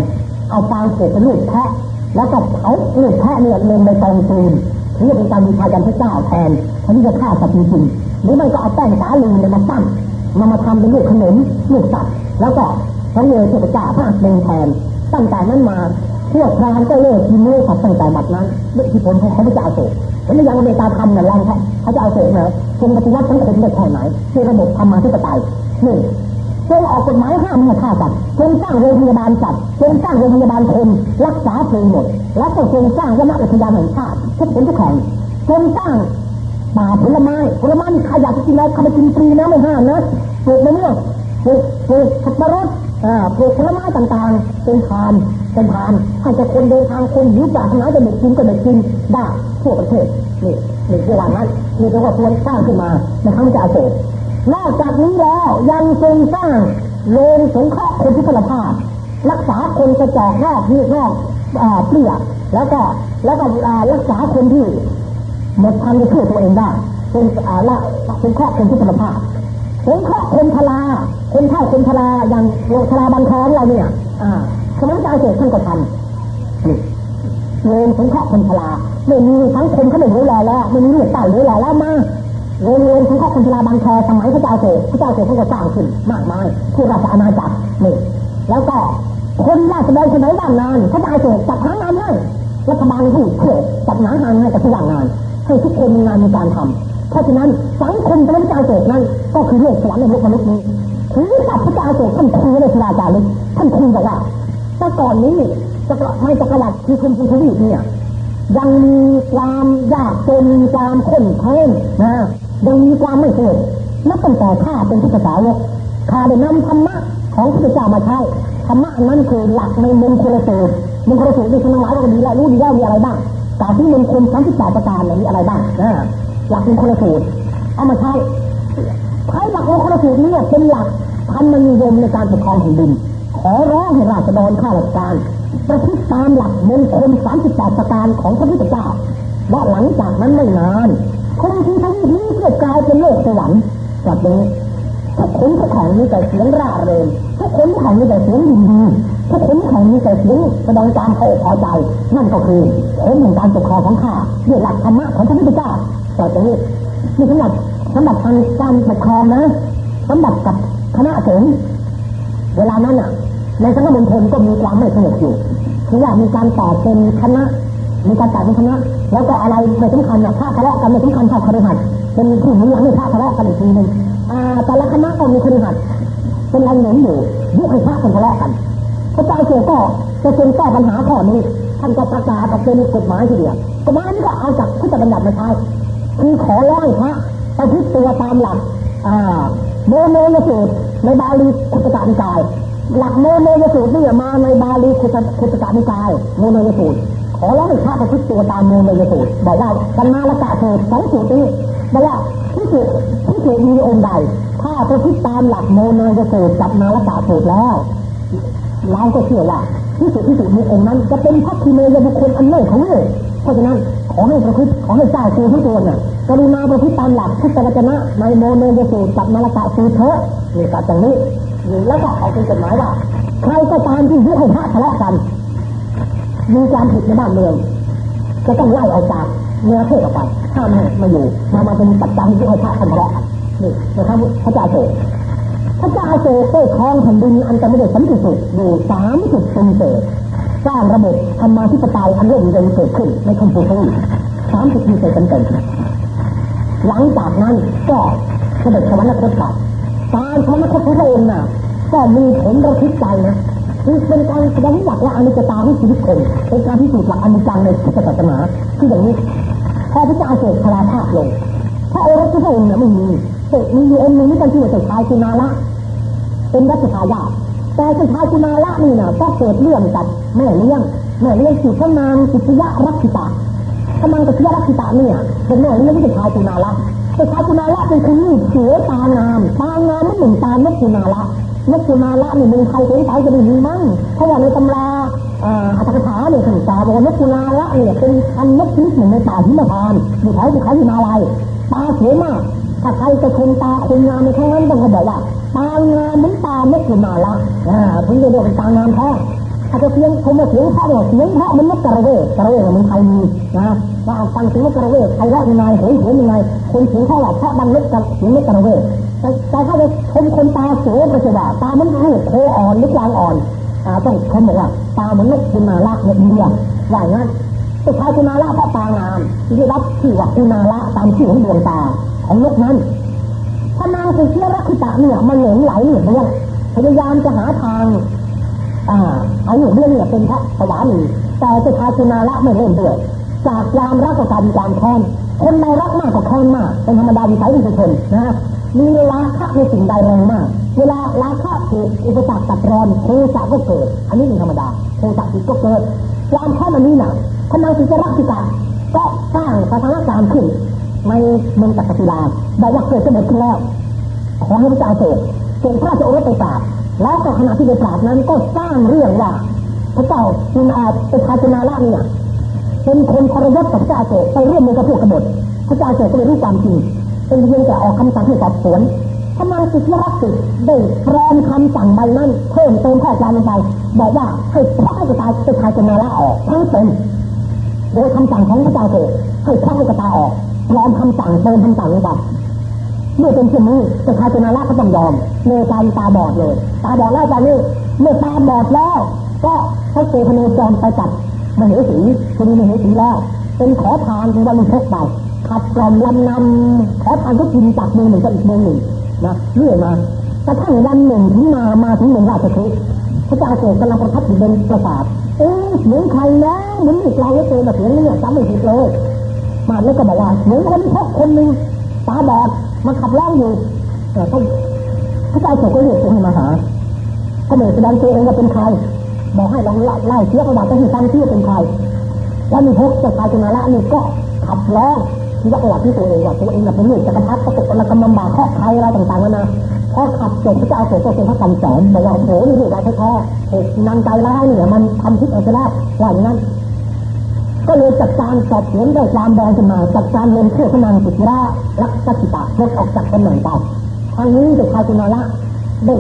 เอาฟางเสกเป็นลูกแพะ แล้วก็เอาลูกแพะเนี่ยลงในกองฟืนเพื่อเป็นการบูชายันพระเจ้าแทนแทนจะฆ่าสัตว์จริงๆหรือไม่ก็เอาแป้งสาลีเนี่ยมาปั้นมามาทำเป็นลูกขนมลูกสัตว์แล้วก็ พระเนรเทพเจ้าพระเป็นแทนตั้งแต่นั้นมาพวกพรามก็เลิกกินเนื้อสัตว์ตั้งแต่บัดนั้นด้วยที่ผลของเขาพระเจ้าโศกเห็นไหมยังเมตตาธรรมเนี่ยแรงแค่เขาจะเอาโศกนะทรงปฏิวัติสังคมได้แค่ไหนที่ระบบธรรมาธิปไตยหนึ่งทรงออกกฎหมายห้ามไม่ฆ่าสัตว์ทรงสร้างโรงพยาบาลสัตว์ทรงสร้างโรงพยาบาลคนรักษาเพลิงหมด แล้วก็ทรงสร้างวนอุทยานแห่งชาติทุกคนทุกแห่งทรงสร้างป่าผลไม้ผลไม้ใครอยากกินอะไรเขาไปกินฟรีนะไม่ห้ามนะปลูกมะม่วงปลูกปลูกสับปะรด ปลูกผลไม้ต่างๆ เป็นทานเป็นทานให้จะคนเดินทางคนหิวจากไหนจะเด็กกินก็เด็กกินได้ทั่วประเทศนี่นี่คือวันนั้นนี่เป็นว่าควรสร้างขึ้นมาในครั้งจะอาเสนอกจากนี้แล้วยังทรงสร้างโรงสงเคราะห์คนที่พลภาพ รักษาคนกระจอกรอบที่รอบเปลี่ยแล้วก็แล้วก็รักษาคนที่หมดทางจะช่วยตัวเองได้เป็นละเป็นข้อคนที่พลภาพ เป็นข้อคนพลาคนเท่าคนพลาอย่างพลาบันคอเราเนี่ยอ่าสมัยจ่าเสกท่านก็ทำนี่เงินสงเคราะห์คนพลาไม่มีทั้งคนเขาไม่รู้แลแล้วไม่มีลูกเต่ารู้แลแล้วมาโรงเรียนของข้อคนชราบางแคสมัยพระเจ้าเสกพระเจ้าเสกท่านก็สร้างขึ้นมากมายที่ราชอาณาจักรนี่แล้วก็คนราชดรสมัยบ้านนานพระเจ้าเสกจัดหางานให้รัฐบาลผู้เขตจัดหางานให้กับทุกอย่างงานให้ทุกคนมีงานมีการทำเพ ราะฉะนั้นสังคมพระเจ้าเสกนั้น ก็คือโลกสวรรค์ในโลกมนุษย์นี้ถือกับพระเจ้าเสกท่านคุยในสราจารึกท่านคุยบอกว่าแต่ก่อนนี้จะไม่จักรวรรดิคือคุณพุทธวิเนี่ยยังมีความยากจนความข้นแค้นนะยังมีความไม่สงบนับตั้งแต่ข้าเป็นพุทธสาวกข้าได้นำธรรมะของพระเจ้ามาใช้ธรรมะนั้นคือหลักในมงคลสูตรมงคลสูตรที่ทั้งหลายเราดีแล้วรู้ดีแล้วมีอะไรบ้างกาที่มงคลสามสิบแปดประการมีอะไรบ้างนะ หลักมงคนละสูตรเอามาใช้ใช้หลักมงคนละสูตรนี้เป็นหลักธรรมนิยมในการปกครองแผ่นดิน ขอร้องให้ราษฎรข้าราชการประพฤติตามหลักมงคลสามสิบแปดประการของพระพุทธเจ้าว่าหลังจากนั้นไม่นานคงที่ทั้งนี้ก็กลายเป็นโลกสวรรค์แบบนี้ทุกคนทุกแห่งมีแต่เสียงร่าเริงทุกคนทุกแห่งมีแต่เสียงยินดีทุกคนทุกแห่งมีแต่เสียงแสดงความพอพอใจ นั่นก็คือผลแห่งการปกครองของข้าด้วยหลักธรรมะของพระพุทธเจ้า ต่อจากนี้นี่สำหรับสำหรับการการปกครองนะสำหรับกับคณะสงฆ์เวลานั้นอะ ในสังคมมณฑลก็มีความไม่สงบอยู่คือว่ามีการต่อเป็นคณะมีการต่อเป็นคณะ แล้วก็อะไรไม่สำคัญนะพระทะเลาะกันไม่สำคัญเท่าคฤหัสถ์เป็นผู้หญิงไม่พระทะเลาะกันอีกทีหนึ่งแต่ละคณะก็มีคฤหัสถ์เป็นแรงหนุนอยู่ยุคให้พระคนทะเลาะกันพระเจ้าเสือก็จะเป็นแก้ปัญหาข้อนี้ท่านก็ประกาศออกเป็นกฎหมายทีเดียวกฎหมายนี้ก็เอาจากพุทธบัญญัติมาใช้ คือขอร้อยพระไปพิจตัวตามหลักโมโนยสูตรในบาลีคุตกานิกาย หลักโมโนยสูตรนี่มาในบาลีคุตกานิกายโมโนยสูตรขอร้องให้พระประพฤติตัวตามโมเนยสูตรบอกว่ากันมาละกะสูตรสองสูตรนี้บอกว่าที่สุดที่สุดมีองค์ใด ถ้าประพฤติตามหลักโมเนยสูตรกับมาละกะสูตรแล้วเราก็เชื่อว่าที่สุดที่สุดมีองค์นั้น จะเป็นพระคีเมยบุคคลอันเลิศของโลกเพราะฉะนั้น ขอให้ประพฤติขอให้เจ้าตัวทั้งตัวน่ะกรุณาประพฤติตามหลักพุทธวจนะในโมเนยสูตรกับมาละกะสูตรเถอะนี่กับตรงนี้แล้วก็เอาเป็นกฎหมายว่าใครก็ตามที่ยุให้พระทะเลาะกันมีความผิดในบ้านเมืองจะต้องไล่ออกจากเนื้อเทศออกไปห้ามมาอยู่มามาเป็นปัจจัยที่ให้พระทะเลาะกันนี่นะครับพระเจ้าโศกพระเจ้าโศกได้ครองแผ่นดินอันจะไม่ได้สันติสุขอยู่สามสิบปีเศษ สร้างระบบธรรมาธิปไตยอันร่มเริญเกิดขึ้นในคำพูดทวีสามสิบปีเศษเต็มหลังจากนั้นก็เสด็จสวรรคตกลับการสวรรคตของพระองค์น่ะก็มีผลระทึกใจนะคือเป็นการแสดงหลักว่าอนิจจตาของชีวิตคนเป็นการพิสูจน์หลักอนิจจังในพุทธศาสนาคืออย่างนี้พอพระเจ้าเสกชราภาพลงพระโอรสพระองค์เนี่ยไม่มีเสกมีอยู่องค์หนึ่งที่เป็นชื่อว่าเสกชายจุนาละเป็นรัชทายาท แต่เสกชายจุนาละนี่นะก็เกิดเรื่องกับแม่เลี้ยงแม่เลี้ยงสืบพระนางสิทยะรักษิตาพระนางสิทยะรักษิตาเนี่ยเป็นแม่เลี้ยงที่เสกชายจุนาละเสกชายจุนาละเป็นคนนี่สวยตางามตางามไม่เหมือนตานกจุนาละนกจุนาละนี่มึงใครสงสัยจะได้มีมั้งเพราะว่าในตำราอัตถกถาเนี่ยถึงตาบอกว่านกจุนาละเนี่ยเป็นพันนกชนิดหนึ่งในป่าหิมพานต์อยู่แถวภูเขาหิมาลัยตาสวยมากถ้าใครจะชมตาคนงามในครั้งนั้นต้องเขาบอกว่า ตางามเหมือนตานกจุนาละถึงจะเรียกเป็นตางามแท้อาจจะเสียงชมว่าเสียงเพราะเนี่ยเสียงเพราะมันนกกระเวกกระเวกมันไทยมีนะว่าฟังเสียงนกกระเวกใครร้องยังไงเฮ้ยเสียงยังไงคนเสียงเพราะว่าเพราะดังนกกระเสียงนกกระเวกแต่แต่ถ้าจะชมคนตาสวยก็จะว่าตามันรูปโคอ่อนหรือกลางอ่อนอ่าต้องชมบอกว่าตาเหมือนนกกุนาละเนี่ยอินเดียว่าอย่างนั้นแต่ชายกุนาละเพราะตางามที่ได้รับชื่อว่ากุนาละตามชื่อของดวงตาของนกนั้น พนางสุเชียรักิตะเนี่ยมันหลงไหลเนี่ยเรื่องพยายามจะหาทางอ่าเอาหนุ่มเรื่องเนี่ยเป็นพระสวามีแต่เจ้าชายกุนาละไม่เล่นด้วยจากความรักกับการความแค้นคนในรักมากกว่าแค้นมาก เป็นธรรมดาวิสัยที่ชนนะมีราคะในสิ่งใดแรงมาก เวลาราคะถูกอุปสรรคตัดรอนโทสะก็เกิด อันนี้เป็นธรรมดาโทสะจิตก็เกิดความแค้นอันนี้น่ะพนังสิจรักสิกาก็สร้างสถานการณ์ขึ้น ในเมืองตักศิลาบอกว่าเกิดสมบูรณ์ขึ้นแล้ว ขอให้พระเจ้าโศกส่งพระราโอรสไปปราบแล้วก็ขณะที่ไปปราบนั้นก็สร้างเรื่องว่าพระเจ้าจินอาเป็นชาจนาละเนี่ยเป็นคนทรยศกับพระเจ้าโศกไปร่วมมือกับพวกกบฏพระเจ้าโศกก็เลยรู้ความจริงเป็นเพียงแต่ออกคำสั่งให้สอบสวนพระนางสิทธิรักษิได้แปลคำสั่งใบนั้นเพิ่มเติมข้อความลงไปบอกว่าให้พระกระตายเป็นชายจนาละออกทั้งเป็นโดยคำสั่งของพระเจ้าโศกให้พระกระตายออก ปลอมคำสั่งเติมคำสั่งลงไปเมื่อเป็นเช่นนี้จะชายจนาละก็ต้องยอมเนกายตาบอดเลย ตาบอดแล้วตอนนี้เมื่อตาบอดแล้ว ก็พระเสพเนจรไปจับมเหสีคือมเหสีแล้ว เป็นขอทานเป็นวันลุกไปขับกล่อมลำนำขอทานก็กินจากเมืองหนึ่งไปอีกเมืองหนึ่งนะเรื่อยมากระทั่งวันหนึ่งถึงมามาถึงเมืองราชคฤห์พระเจ้าโศกกำลังประทับอยู่บนปราสาทเอ๊ะเสียงใครนะเหมือนอีกเราเจอมาเสียงเนี่ยจำไม่ผิดเลย มาแล้วก็บอกว่าเสียงคนพกคนหนึ่งตาบอดมาขับร้องอยู่แต่ก็พระเจ้าโศกก็เรียกตัวให้มาหา ก็ไม่แสดงตัวเองว่าเป็นใครบอกให้ลองไล่เสียประวัติให้ฟังที่เป็นใครแล้วมีพกจะตายจนาละนี่ก็ขับร้องที่ว่าประวัติที่ตัวเองว่าตัวเองเป็นลูกจักรพรรดิประสบกำลังบากข้อใครอะไรต่างๆนานาพอขับจบพระเจ้าโศกก็เป็นพระกันแสนบอกว่าโอ้โหนี่ลูกเราแท้ๆถูกนางใจร้ายเนี่ยมันทำพิษเอาไปแล้ว่าอย่างนั้น ก็เลยจัดการสอบสวนได้วยความแดงขึ้นมาจัดการเลงโทษพนางสุธิรารักษกิตะลดออกจากตำแหน่งไปทางนี้เด็กชายจุนาละได้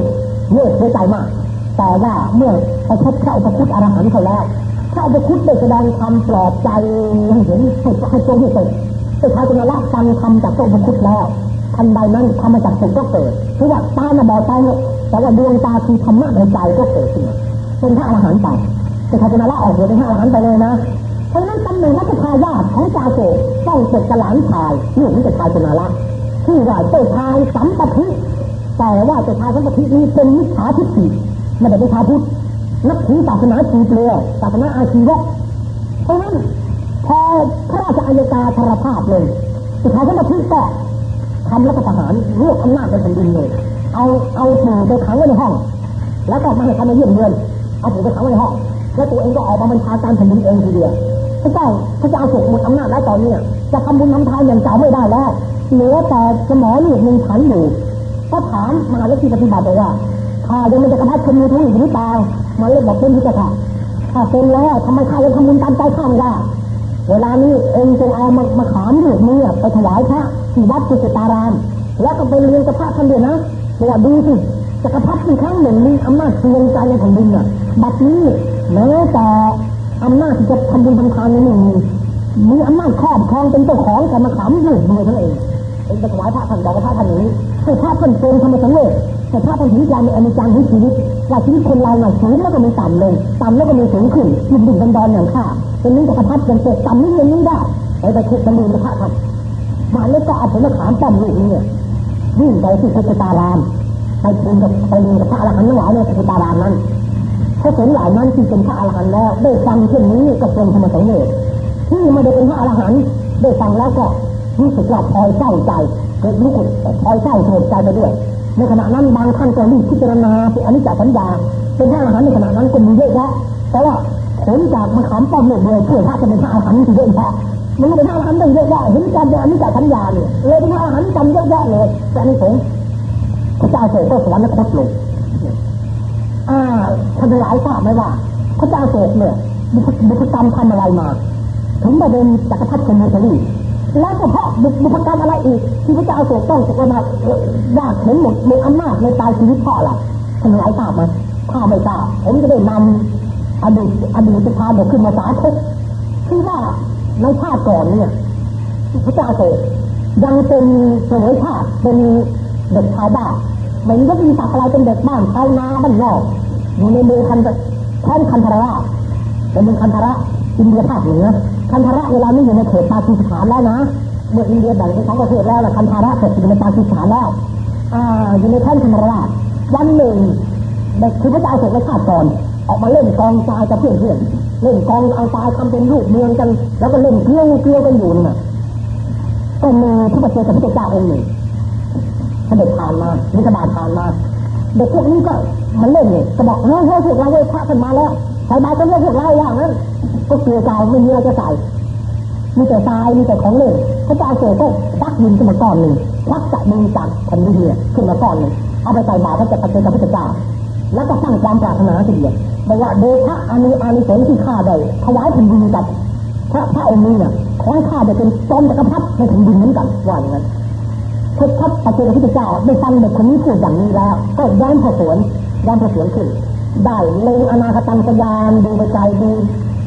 เลือกเสียใจมาก แต่ว่าเมื่อไปพบพระอุปคุตอรหันต์เขาแล้วพระอุปคุตได้แสดงคำปลอบใจให้เห็นสุดให้ตรงที่สุดเด็กชายจุนาละฟังคำจากพระอุปคุตแล้วทันใดนั้นธรรมจักสุก็เกิดเพราะว่าตาหน้าบอดตาแต่ว่าดวงตาคือธรรมะในใจก็เกิดขึ้นเป็นพระอรหันต์ไปเด็กชายจุนาละออกเเป็นพระอรหันต์ไปเลยนะ ราะนั้นตำแหน่งรัชทายาทของจาโศต้องเกิดกระหลานชายนี่ของเจ้าชายจุนาละที่ว่าเจ้าชายสัมปทิแต่ว่าเจ้าชายสัมปทินี้เป็นมิจฉาทิฏฐิไม่ได้เป็นชาพุทธนับถือศาสนาจีเปลือศาสนาอาชีวะเพราะนั้นพอพระราชอัยการทรภาพเลยเจ้าชายสัมปทิก็ทำรัฐประหารรวบอำนาจในแผ่นดินเลย เอาเอาถือไปขังไว้ในห้อง แล้วก็มาให้ทำมาเยี่ยมเยือนเอาถือไปขังไว้ในห้องแล้วตัวเองก็ออกมาบัญชาการแผ่นดินเองทีเดียว พระเจ้าพระเจ้าสุกหมดอำนาจแล้วตอนนี้จะทำบุญทำทานอย่างเก่าไม่ได้แล้วเหลือแต่สมอลูกหนึ่งฉันอยู่ก็ถามมาแล้วที่ปฏิบัติบอกว่าข้ายังไม่จะกระพัดชมือทั้งหรือเปล่ามาเลยบอกเป็นที่จะค่ะถ้าเป็นแล้วทำไมข้ายังทำบุญตามใจข้าไม่ได้เวลานี้เองจะเอามามาขามลูกมือไปถวายพระที่วัดกุศิตาราม แล้วก็ไปเรียนกับพระท่านด้วยนะบอกว่าดูสิจักรพรรดิครั้งหนึ่งมีอำนาจทวงใจในแผ่นดินอะบัดนี้แม้แต่ อำนาจที่จะทำบุญทำทานในหนึ่งมีอำนาจครอบครองเป็นเจ้าของกันมาขามลูกมือทั้งเองเองจะถวายพระท่านบอกพระท่านนี้ให้พระท่านเป็นธรรมสังเวชให้พระท่านถึงใจในอนิจจังของชีวิตว่าชีวิตคนเราเนี่ยสูงแล้วก็มีต่ำลงต่ำแล้วก็มีสูงขึ้นยิ่งดิ่งดันดอนอย่างข้าเป็นนิ้งจักรพรรดิเป็นเตะต่ำนิดนึงนี่ได้ไปไปทุกตะลืมพระท่านมาแล้วก็เอาผลมะขามป้อมลูกนี้วิ่งไปที่พุทธตารามไปทูลกับไปเรียนกับพระอรหันต์ทั้งหลายในพุทธตารามนั้น พระสงฆ์หลายนั้นที่เป็นพระอรหันต์แล้วได้ฟังเช่นนี้ก็เป็นธรรมสังเวชที่ไม่ได้เป็นพระอรหันต์ได้ฟังแล้วก็รู้สึกว่าพลอยเศร้าใจเกิดรู้สึกพลอยเศร้าโศกใจไปด้วย ในขณะนั้นบางท่านก็รีบพิจารณาเป็นอนิจจสัญญาเป็นพระอรหันต์ในขณะนั้นก็มีเยอะแยะแต่ว่าผลจากมะขามป้อมเนี่ยเลยเพื่อพระจะเป็นพระอรหันต์ที่เยอะแยะมันเป็นพระอรหันต์ได้เยอะแยะเห็นการเป็นอนิจจสัญญาเนี่ยเลยเป็นพระอรหันต์จำเยอะแยะเลยแต่นี่ผมพระเจ้าโศกก็สวรรคตลง อ่าท่านหลายทราบไหมว่า พระเจ้าโศกเนี่ยบุพกรรมทำอะไรมา ถึงมาเป็นจักรพรรดิคนนี้แล้วก็เพราะบุพกรรมอะไรอีก ที่พระเจ้าโศกต้องตกมาว่าเห็นหมดมีอำนาจในตายชีวิตเพราะอะไรท่านหลายทราบไหมถ้าไม่ทราบผมจะได้นำอดีตอดีตชาดกขึ้นมาสาธิตที่ว่าในชาติก่อนเนี่ยพระเจ้าโศกยังเป็นเสวยชาติเป็นเด็กชาวบ้าน ไม่มีวัตถุศักดิ์อะไรเป็นเด็กบ้านชาวนาบ้านนอกอยู่ในเมืองคันแท่นคันธระเป็นเมืองคันธระอินเดียภาคเหนือคันธระเวลานี้อยู่ในเขตปากีสถานแล้วนะเมื่ออินเดียแบ่งเป็นสองประเทศแล้วละคันธระเกิดอยู่ในปากีสถานแล้วอ่าอยู่ในแท่นคันธระวันหนึ่งเด็กคือพระเจ้าโศกในชาติก่อนออกมาเล่นกองทรายกับเพื่อนเพื่อนเล่นกองเอาทรายทำเป็นรูปเมืองกัน แล้วก็เล่นเกลียวเกลียวกันอยู่น่ะก็มีพระประเจ้าพระเจ้าองค์หนึ่ง เสด็จผ่านมามิสบาทผ่านมา เด็กพวกนี้ก็มันเล่นเนี่ยจะบอกเฮ้ยเฮ้ยพวกเราเว้ยพระขึ้นมาแล้วใส่บาตรก็เรียกพวกเราอย่างนั้นก็เกลียวกาไม่มีอะไรจะใส่มีแต่ทรายมีแต่ของเล่นพระเจ้าโศกก็ชักดินขึ้นมาก้อนหนึ่งควักจากดินจากแผ่นดินเนี่ยขึ้นมาก้อนหนึ่งเอาไปใส่บาตรพระเจ้าพระเจ้าพระเจ้าแล้วก็สร้างความปรารถนาทีเดียวบอกว่าโดยพระอานิอานิสงส์ที่ข้าได้ถวายแผ่นดินกับพระพระองค์นี้เนี่ยขอให้ข้าได้เป็นจอมจักรพรรดิในแผ่นดินเหมือนกันว่าอย่างนั้น พระพัฒพระเจ้าพระเจ้าได้ฟังเด็กคนนี้พูดอย่างนี้แล้ว ก็ย้อนพระสวนย้อนพระสวนขึ้น ได้เลงอนาคตังสยานดูไปใจดู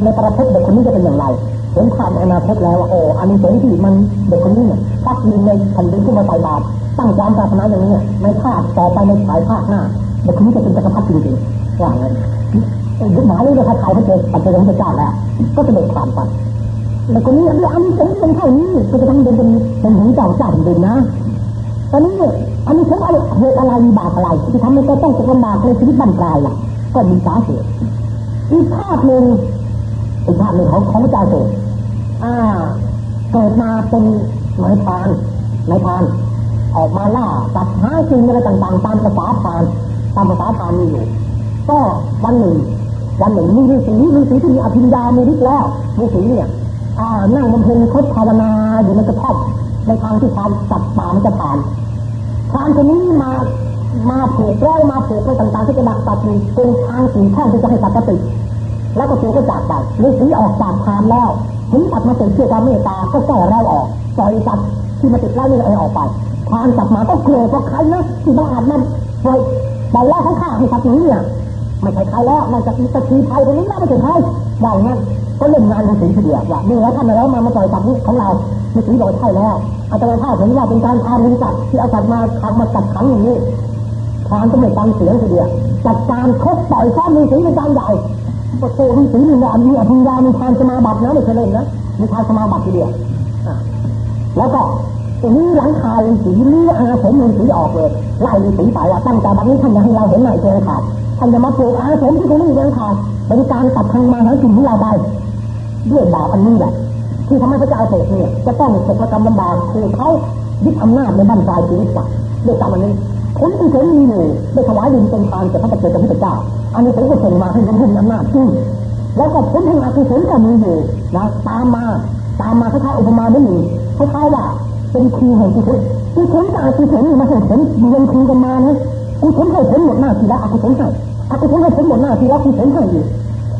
ในประเทศเด็กคนนี้จะเป็นอย่างไรเห็นความอนาคตแล้วว่าโอ้อานิสงส์ที่มันเด็กคนนี้เนี่ยฟักดินในแผ่นดินขึ้นมาใส่บาตรตั้งความปรารถนาอย่างนี้ในภาคต่อไปในภายภาคหน้าเด็กคนนี้จะเป็นจักรพรรดิจริงๆว่างั้นยุคหมาเลยนะครับเขาพระเจ้าพระเจ้าพระเจ้าแล้ว ก็จะเด็กความไปเด็กคนนี้ด้วยอานิสงส์เป็นเท่านี้ก็จะต้องเป็นเป็นเป็นถึงเจ้าเจ้าแผ่นดินนะ ตอนนี้อันนี้ฉันอะไรเหตุอะไรมีบาปอะไรที่ทำให้ก็ต้องตกลำบากในชีวิตบรรปลายล่ะ ก็มีสาเหตุอีกภาพหนึ่งอีกภาพหนึ่งของของเจ้าโศกอ่าเกิดมาเป็นนายพานนายพานออกมาล่าตัดหาสิ่งอะไรต่างๆ ตามภาษาพานตามภาษาพานมีอยู่ ก็วันหนึ่งวันหนึ่งมีฤาษีฤาษีที่มีอภิญญามีฤทธิ์แล้วฤาษีเนี่ยอ่านั่งบำเพ็ญคดภาวนาอยู่ในกระท่อม ในทางที่ความตัดป่ามันจะผ่านพรานคนนี้มามาผูกร้อยมาผูกไรต่างๆที่จะดักตัดเป็นทางสีแท่งที่จะให้ตัดกติดแล้วก็เสียก็จากไปฤาษีออกจากพานแล้วถึงตัดมาติดเชื่อความเมตตาก็แก้เราออกปล่อยสัตัดที่มาติดแล้วนี่เอาออกไปพานกลับมาก็โกรธเพราะใครนะที่บ้าอาจมันปล่อยปล่อยล้วข้างๆให้ตัดอย่างนี้เนี่ยไม่ใช่ใครแล้วมันจะมีตะคีไทยตรงนี้แล้วไม่ใช่ใครว่าอย่างนั้น ก็เล่นงานฤาษีเสียว่านี่แล้วท่านแล้วมามาปล่อยตัดนี้ของเราฤาษีบอกใช่แล้วอาจารย์ภาพเห็นว่าเป็นการทารุณสัตว์ที่เอาสัตว์มาขังมาจัดขังอย่างนี้ทานก็ไม่ฟังเสียงเดียจัดการคบปล่อยซ้อมมีสีเป็นการใหญ่ปโตมีสีมีอันมีอภิญญามีทานสมาบัตินะไม่ใช่เล่นนะมีทานสมาบัติทีเดียวแล้วก็นี้หลังคาเป็นสีนี้อาสมเป็นสีออกเลยไล่เป็นสีไปว่าตั้งแต่บัดนี้ท่านจะให้เราเห็นหน่อยเจอขาดท่านจะมาปลูกอาสมที่ตรงนี้เจอขาดเป็นการตัดทางมาหาสิ่งที่เราได้ ด้วยบาปอันนี้แหละที่ทำให้พระเจ้าเสกเนี่ยจะต้องตกกรรมลำบากคือเขายึดอำนาจในบ้านปลายชีวิตสัตว์ด้วยกรรมอันนี้ผลที่ผลมีอยู่ได้ถวายดินเป็นทานแก่พระเจ้าพระเจ้า อันนี้ผมก็ส่งมาให้รุ่นอำนาจจริงแล้วก็ผลแห่งอกุศลก็มีอยู่นะตามมาตามมาคล้ายๆอุปมาไม่มีคล้ายๆว่าเป็นครูแห่งกุศลกุศลกับอกุศลมาให้ผลเรียนครูกันมานะกุศลให้ผลหมดหน้าทีละอกุศลให้อกุศลให้ผลหมดหน้าทีละกุศลให้อยู่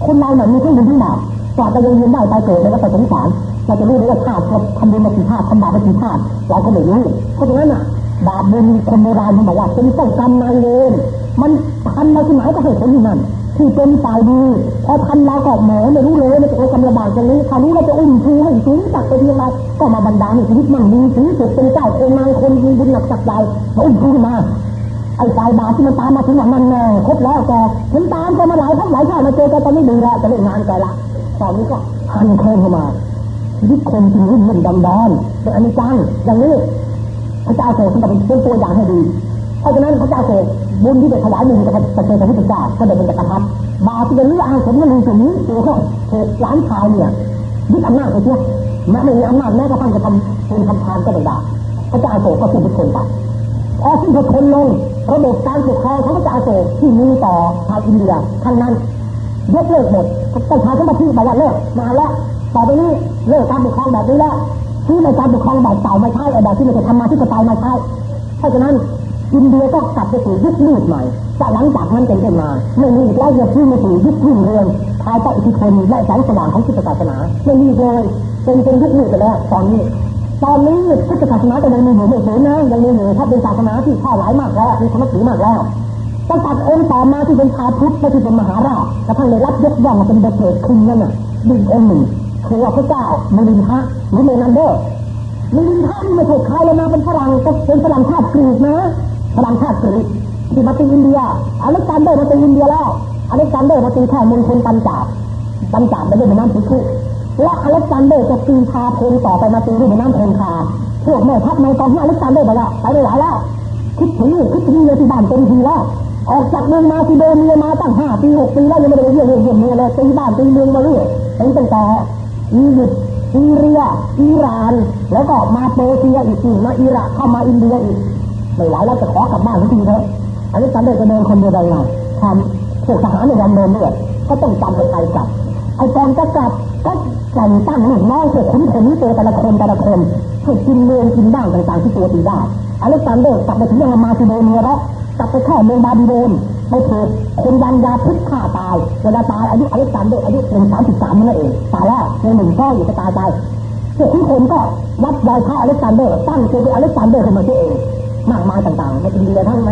คนเราเนี่ยมีทั้งบุญทั้งบาป กว่าจะยังยืนได้ไปเกิดแล้วก็ไปสงสารเราจะรู้ได้ว่าชาติทำบุญมากี่ชาติทำบาปมากี่ชาติเราก็ไม่รู้เพราะฉะนั้นอะบาปบุญคนโบราณมันบอกว่าเป็นต้นกรรมนายเวรมันทำมาที่ไหนก็ให้ผลที่นั่นที่เป็นฝ่ายดีพอทันเราก็แหมไม่รู้เลยมันจะเอากำลังบากจะนี้ถ้ารู้เราจะอุ้มชูให้สูงจักไปยังไงก็มาบันดาลให้ชีวิตมั่งมีสีสุดเป็นเจ้าองค์นายคนมีบุญหนักจักใหญ่มาอุ้มชูขึ้นมาไอ้ฝ่ายบาปที่มันตามมาถึงวันนั้นแน่ครบแล้วแกถึงตามกันมาหลายพักหลายชาติมาเจอกันตอนนี้ดีแล้วจะเล่นงานแกละ ตอนนี้ก็พันเคลื่อเข้ามาชีวิตคนจริงรุ่นรุ่นดำดอนเป็นอนิจจังอย่างนี้พระเจ้าโสดท่านเป็นตัวอย่างให้ดี เพราะฉะนั้นพระเจ้าโสดบุญที่ไปถวายมือกับพระเจ้าพระพุทธเจ้าก็ได้เป็นจักรพรรดิบาปที่เป็นเรื่องอาสมก็ลืมตรงนี้ตัวเขาเหตุล้านชายเนี่ยยึดอำนาจไปเชื่อแม้ไม่มีอำนาจแม้กระทั่งจะทำเป็นทำทานก็ไม่ได้พระเจ้าโศกก็สิ้นพระชนไปพอสิ้นพระชนลงระบบการปกครองของพระเจ้าโศกที่มีต่อชาวอินเดียทั้งนั้นยกเลิกหมด ประชาชนมาที่บอกว่าเลิกมาแล้วต่อไปนี้เลิกการปกครองแบบนี้แล้วที่ในการปกครองแบบเก่าไม่ใช่แบบที่มันจะทำมาที่จะต่ายไม่ใช่เพราะฉะนั้นอินเดียก็กลับไปสู่ยุคมืดใหม่จะหลังจากนั้นเป็นต้นมาไม่มีอีกแล้วจะพึ่งมาสู่ยุครุ่งเรืองภายใต้อิทธิพลและแสงสว่างของพุทธศาสนาไม่มีเลยเป็นเป็นยุคมืดไปแล้วตอนนี้ตอนนี้พุทธศาสนาจะยังมีอยู่ไม่สูญนะยังมีอยู่ถ้าเป็นศาสนาที่ข้าหลายมากแล้วมีคนถือมากแล้ว ตั้งแต่องค์ต่อมาที่เป็นชาวพุทธที่เป็นมหาราชกระทั่งได้รับยกย่องเป็นเดชเกิดขึ้นนั่นน่ะดึงองค์หนึ่งคือว่าพระเจ้ามิลินทะหรือเมนันเดอร์มิลินทะนี่ไม่ใช่ใครแล้วนะเป็นฝรั่งเป็นฝรั่งชาติกรีกนะฝรั่งชาติกรีกที่มาตีอินเดียอเล็กซานเดอร์มาตีอินเดียแล้วอเล็กซานเดอร์มาตีแค่มณฑลปัญจาบปัญจาบไม่ได้เป็นน้ำพิคุและอเล็กซานเดอร์จะตีพาพงต่อไปมาตีด้วยน้ำพงคาพวกแม่ทัพในตอนที่อเล็กซานเดอร์ไปแล้วไปไม่ไหวแล้วคิดถึงคิดถึงเรือที่บ้านเต็มทีแล้ว ออกจากเมืองมาซีโดเนียมาตั้งห้าปีหกปีแล้วยังไม่ได้เยี่ยมเยี่ยมเมืองเลยตีบ้านตีเมืองมาเรื่อยตั้งแต่อียิปต์ซีเรียอิหร่าน แล้วก็มาเปอร์เซียอีกทีมาอิรักเข้ามาอินเดียอีกไม่ไหวแล้วจะขอกลับบ้านทีเถอะอันนี้จันเดจะเดินคนเดียวได้ไงทำพวกทหารในวันเดินเลือดก็ต้องจำไปใครกลับไอ้ตอนจะกลับก็แต่งตั้งหนุ่มน้อยเสร็ขุนพลนี้ตัวแต่ละคนแต่ละคนให้กินเมืองกินบ้างต่างๆที่ตัวตีได้อเล็กซานเดอร์กลับไปถึงเมืองมาซิโดเนียแล้ว กลับไปแค่เมืองบาบิโลนไปถูกคนวางยาพิษฆ่าตายเวลาตายอายุอเล็กซานเดอร์อายุเพียงสามสิบสามนั่นเองตายแล้วในหนึ่งก็อยู่จะตายไปพวกขุนพลก็วัดยายฆ่าอเล็กซานเดอร์ตั้งตัวเป็นอเล็กซานเดอร์ขึ้นมาเองมากมายต่างๆในอินเดียทั้งใน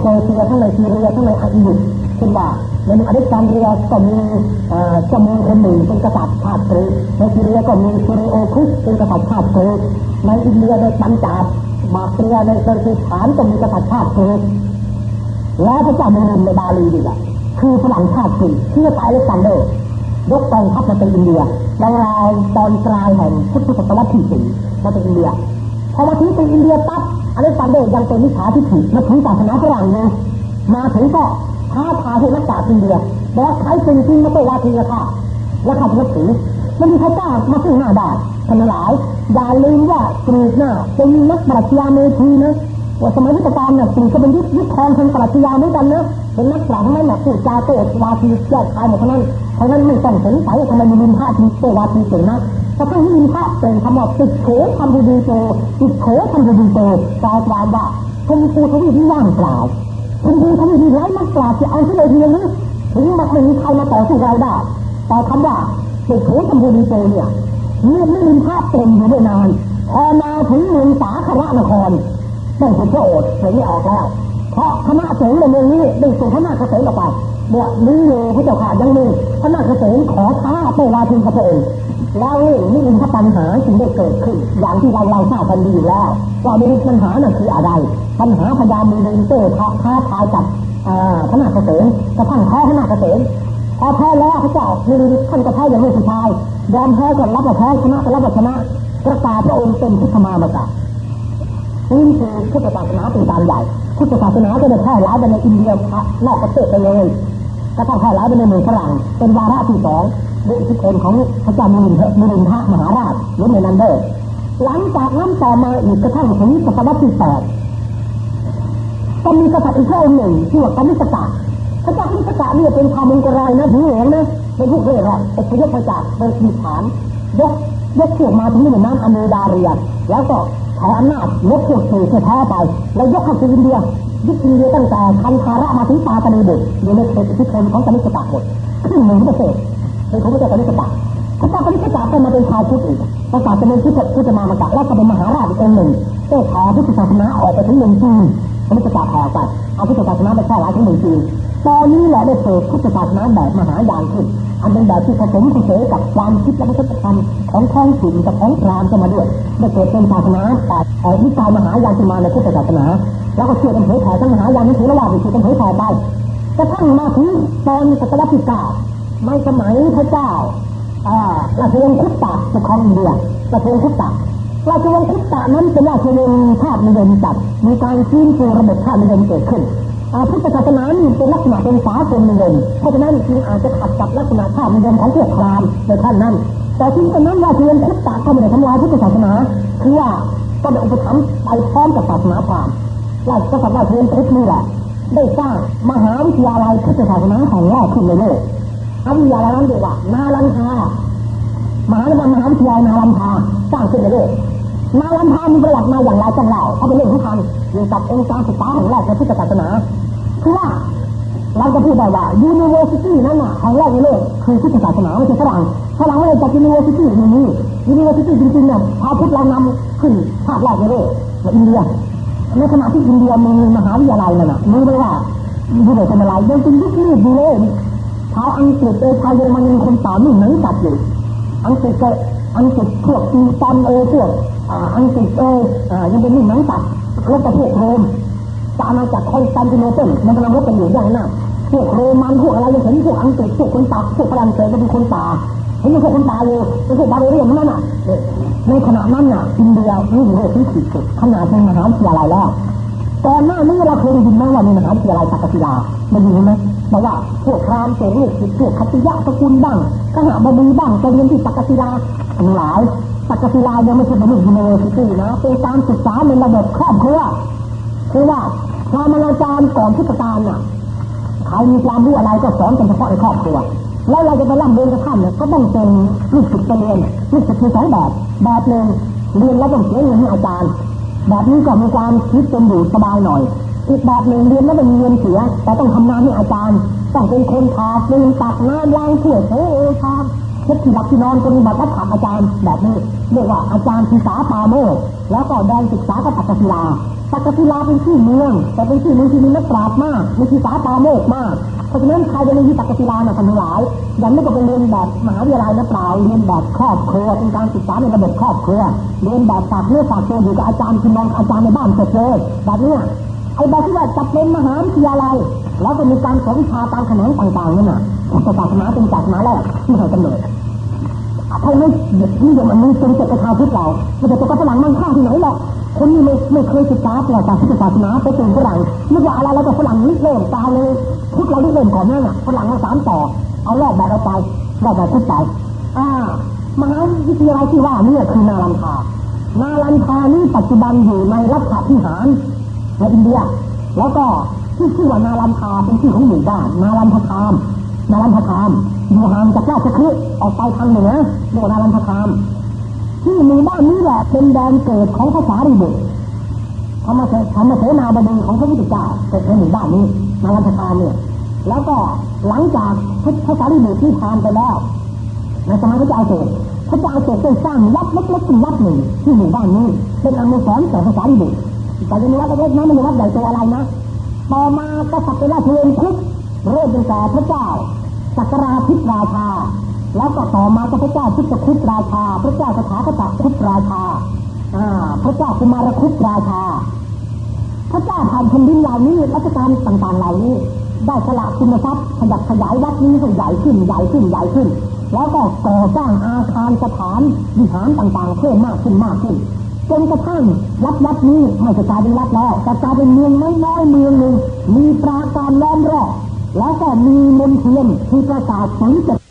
เปอร์เซียทั้งในซีเรียทั้งในอียิปต์เช่นว่าในอเล็กซานเดรียก็มีเจ้ามือคนหนึ่งเป็นกษัตริย์ชาติกรีในซีเรียก็มีซูริโอคุสเป็นกษัตริย์ชาติกรีในอินเดียในปัญจาบ มาเตรียในเซอร์ซิฐานก็มีกษัตริย์ชาติกรีกและพระเจ้าเมือในบาลีดีแหละคือฝรั่งชาติกรีกชื่ออเล็กซานเดอร์ยกกองทัพมาเป็นอินเดียในราวตอนกลางแห่งพุทธศตวรรษที่สี่มาเป็นอินเดียพอมาถึงเป็นอินเดียปั๊บอเล็กซานเดอร์ยังเป็นมิจฉาทิฏฐิมาถึงศาสนาฝรั่งเลยมาถึงก็ท้าทายให้นักปราอินเดียบอกใครจริงจริงมาเปิดวาทีราคาราคาจะถือ มันมีใครกล้ามาสู้หน้าได้ท่านหลาย อย่าลืมว่ากรีกน่ะเป็นนักปรัชญาเมธีนะว่าสมัยพุทธกาลเนี่ยกรีกก็เป็นยุคยุคทองทางปรัชญาเหมือนกันนะเป็นนักปราชญ์ทั้งนั้นน่ะพูดจาโต้วาทีแยกทายหมดทั้งนั้นเพราะนั้นไม่ต้องสงสัยว่าทำไมมีลินท่าทีโต้วาทีเก่งนะเพราะทั้งที่ลินท่าเป็นคำว่าติดโขทำดีโตติดโขทำดีโตแปลความว่าชมพูทวีที่ว่างเปล่าชมพูทวีที่ไร้นักปราชญ์จะเอาที่ไหนทีนี้ถึงมันไม่มีใครมาต่อสู้เราได้แต่คำว่า ติดโขทำดีโตเนี่ยเมื่อไม่ลินท่าเป็นอยู่ไม่นาน พอมาถึงเมืองสาครนครต้องเป็นพระโอษฐ์เสียไม่ออกแล้ว เพราะคณะสงฆ์ในเมืองนี้ได้ส่งคณะเกษตรออกไปบอกนี้เลยพระเจ้าข่ายังมีคณะเกษตรขอท้าไปวาทินพระองแล้วนี่นี่อินทปัญหาจึงได้เกิดขึ้น อย่างที่เราเราทราบกันดีแล้วว่าม่รู้ปัญหานั่นคืออะไร ปัญหาพยามีเดนเตอร์ท้าท้าทายกับคณะเกษตรกระทั่งข้อคณะเกษตร พอแพ้แล้วพระเจ้ามีท่านก็แพ้อย่างไม่สุดท้ายยอมแพ้ก็รับว่าแพ้ชนะก็รับว่าชนะประกาศพระองค์เป็นพุทธมามกานี่คือพุทธศาสนาเป็นการใหญ่พุทธศาสนาจะได้แพร่หลายไปในอินเดียนอกประเทศไปเลยก็ต้องแพร่หลายไปในเมืองฝรั่งเป็นวาระที่สองด้วยอิทธิพลของพระเจ้ามิลินมิลินทะมหาราชหรือเมนันเดอร์หลังจากนั้นต่อมาอีกกระทั่งถึงศตวรรษที่แปดก็มีกษัตริย์อีกพระองค์หนึ่งชื่อว่ากมิสกะ พระเจ้ากมิสกะเนี่ยเป็นชาวมงกรายนะถือเหงนะในเป็นผู้เร่ร่อนเป็นพยพจากเป็นสีฐานยกยกเชือกมาถึงแม่น้ำอเมดาเรียแล้วก็แผ่อำนาจลดเชือกสื่อแท้ไป แล้วยกเข้าสู่อินเดียยึดอินเดียตั้งแต่คันธาระมาถึงปาตานีบุตรอยู่ในเขตอิทธิพลของสมิสตะหมดครึ่งหนึ่งของประเทศเป็นของพระเจ้าสมิสตะพระเจ้าสมิสตะก็มาเป็นชาวพุทธอีกประกาศเป็นพุทธพุทธมามากะแล้วก็เป็นมหาราชอีกองค์หนึ่งได้แผ่พุทธศาสนาออกไปถึงเมืองจีนสมิสตะแผ่ไปเอาพุทธศาสนาไปแพร่หลายถึงเมืองจีน ตอนนี้แหละได้เกิดพุทธศาสนาแบบมหายานขึ้น อันเป็นแบบที่ผสมผสานกับความคิดและวัฒนธรรมของท้องถิ่นกับของพราหมณ์เข้ามาด้วยได้เกิดเป็นศาสนาแต่ออกนิกายมหายานขึ้นมาในพุทธศาสนา แล้วก็เชื่อกันเผยแผ่ทั้งมหายานทั้งเถรวาทไปเชื่อกันเผยแผ่ไปกระทั่งมาถึงตอนศตวรรษที่เก้าในสมัยพระเจ้าอ่าราชวงศ์คุตตะปกครองเดียราชวงศ์คุตตะราชวงศ์คุตตะนั้นเป็นราชวงศ์ชาตินิยมจัดมีการฟื้นฟูระบบชาตินิยมเกิดขึ้น พุทธศาสนานี่เป็นลักษณะเป็นสากลนิยมเพราะฉะนั้นจึงอาจจะขัดกับลักษณะชาตินิยมของพวกพราหมณ์ในขั้นนั้น แต่ถึงกระนั้นราชวงศ์คุตตะก็ไม่ได้ทำลายพุทธศาสนาคือว่าก็ได้อุปถัมภ์ไปพร้อมกับศาสนาพราหมณ์ราชกษัตริย์ราชวงศ์คุตนี่แหละได้สร้างมหาวิทยาลัยพุทธศาสนาแห่งแรกขึ้นในโลกอวิทยาลัยนั้นเรียกว่านาลันทามหาวิทยาลัยมหาวิทยาลัยนาลันทาสร้างขึ้นในโลก นาลันทามีประวัติมาอย่างไรต้องเล่าเอาเป็นเรื่องสำคัญเกี่ยวกับองค์การศึกษาแห่งแรกในพุทธศาสนาคือว่าเราจะพูดได้ว่า university นั่นน่ะแห่งแรกในโลกคือพุทธศาสนาไม่ใช่ฝรั่งฝรั่งไม่ได้จัด university ในนี้ university จริงๆเนี่ยพาพุทธเรานำขึ้นภาคแรกในโลกในอินเดียในขณะที่อินเดียมีมหาวิทยาลัยนั่นน่ะรู้ไหมว่าอยู่ในเป็นอะไรยังเป็นยุคนี้ดูเลยชาวอังกฤษเอชาวเยอรมันมีคนต่อหนึ่งหนังจัดอยู่อังกฤษก็ อังกฤษพวกจีตอนเอพวกอังกฤษเอยังเป็นหนึ่งนังจัดรบประเทศโรมจะอาณาจักรคอนสแตนติโนเปิลมันกำลังรบกันอยู่อย่างนั้นพวกโรมันพวกอะไรยังเห็นพวกอังกฤษพวกคนป่าพวกฝรั่งเศสเป็นคนป่าเห็นพวกคนป่าเลยเป็นพวก barbarian นั่นน่ะในขณะนั้นน่ะอินเดียรุ่งโรจน์ที่สุดขนาดเป็นมหาวิทยาลัยแล้วก่อนหน้านี้เราเคยได้ยินไหมว่ามีมหาวิทยาลัยตักศิลามันอยู่ไหมบอกว่าพวกพราหมณ์เสรีพวกขัตติยะสกุลบ้างคหบดีบ้างจะเรียนที่ตักศิลา ทั้งหลายตักศิลายังไม่ใช่เป็น university นะเป็นการศึกษาในระบบครอบครัวคือว่าความอาจารก่อนพุทธกาลน่ะใครมีความรู้อะไรก็สอนกันเฉพาะในครอบครัวแล้วเราจะไปร่ำเรียนกับท่านเนี่ยก็ต้องเป็นลูกศิษย์เรียนลูกศิษย์มีสองแบบแบบหนึ่งเรียนแล้วต้องเสียเงินให้อาจารย์ แบบนี้ก็มีความคิดเป็นอยู่สบายหน่อย อีกแบบหนึ่งเรียนแล้วไม่มีเงินเสีย แต่ต้องทำงานให้อาจารย์ ต้องเป็นคนทาปืนตักน้ำล้างถ้วยเทเอชาม เช็ดที่หลับที่นอนปฏิบัติรับถามอาจารย์แบบนี้เรียกว่าอาจารย์ศึกษาปาโมกแล้วก็แดนศึกษากับตักศิลาตักศิลาเป็นชื่อเมือง แต่เป็นชื่อเมืองที่มีนักปราชญ์มากมีศึกษาปาโมกมาก เพราะฉะนั้นใครจะเรียนที่ตักศิลาน่ะทั้งหลายยังไม่ก็เป็นเรียนแบบมหาวิทยาลัยนะเปล่าเรียนแบบครอบครัวเป็นการศึกษาในระบบครอบครัวเรียนแบบฝากเนื้อฝากตัวอยู่กับอาจารย์คุณนอนอาจารย์ในบ้านเสร็จเลยแบบนี้ไอ้แบบที่ว่าจะเป็นมหาวิทยาลัยแล้วก็มีการสอนวิชาตามแขนงต่างๆนั่นน่ะ ศาสนาเป็นศาสนาแรกที่ให้กำเนิดถ้าไม่ยนิยมอันนี้เป็นเจตชาพุทธเราไม่ใช่ตัวฝรั่งมันข้าที่ไหนหรอกคนนี้ไม่ไม่เคยศึกษาประวัติศาสตร์ศาสนาไปเป็นฝรั่งนึกว่าอะไรแล้วก็ฝรั่งนิเริ่มตายเลยพุทธเราเริ่มก่อนนั่นน่ะฝรั่งมาสามต่อ เอาแรกแบบเราไปแรกแบบพุทธไปอ่ามหาวิทยาลัยที่ว่านี่คือนาลันทานาลันทานี่ปัจจุบันอยู่ในรัฐพิหารในอินเดีย แล้วก็ที่ชื่อว่านาลันทาเป็นชื่อของหมู่บ้านนาลันทคาม นาลันทคามอยู่ห่างจากราชคฤห์ออกไปทางเหนือเรียกว่านาลันทคามที่หมู่บ้านนี้แหละเป็นแดนเกิดของภาษาดิบุตรธรรมเสธรรมเสนาบดีของพระพุทธเจ้าเกิดในหมู่บ้านนี้นาลันทคามเนี่ยแล้วก็หลังจากภาษาดิบุตรที่ทานไปแล้วในสมัยพระเจ้าเสดพระเจ้าเสดได้สร้างวัดเล็กๆวัดหนึ่งที่หมู่บ้านนี้ เป็นอนุสรณ์แก่ภาษาดิบุตรแต่ในวัดเล็กๆนั้นไม่ใช่วัดใหญ่โตอะไรนะต่อมากษัตริย์เป็นราชวงศ์คุกเริ่มตั้งแต่พระเจ้า สักราธิราชา แล้วก็ต่อมาก็พระเจ้าพุทธคุปราชา พระเจ้าสถาคตคุปราชาพระเจ้ากุมารคุปราชา พระเจ้าผ่านแผ่นดินเหล่านี้รัชกาลต่างๆเหล่านี้ได้สละคุณทรัพย์ขยับขยายวัดนี้ให้ใหญ่ขึ้นใหญ่ขึ้นใหญ่ขึ้น แล้วก็ก่อสร้างอาคารสถานวิหารต่างๆเพิ่มมากขึ้นมากขึ้นจนกระทั่งวัดวัดนี้ไม่จะกลายเป็นวัดแล้วแต่กลายเป็นเมืองน้อยๆเมืองหนึ่งมีปราการล้อมรอบ แล้วก็มีมนเทียนที่ประสาบสีจะ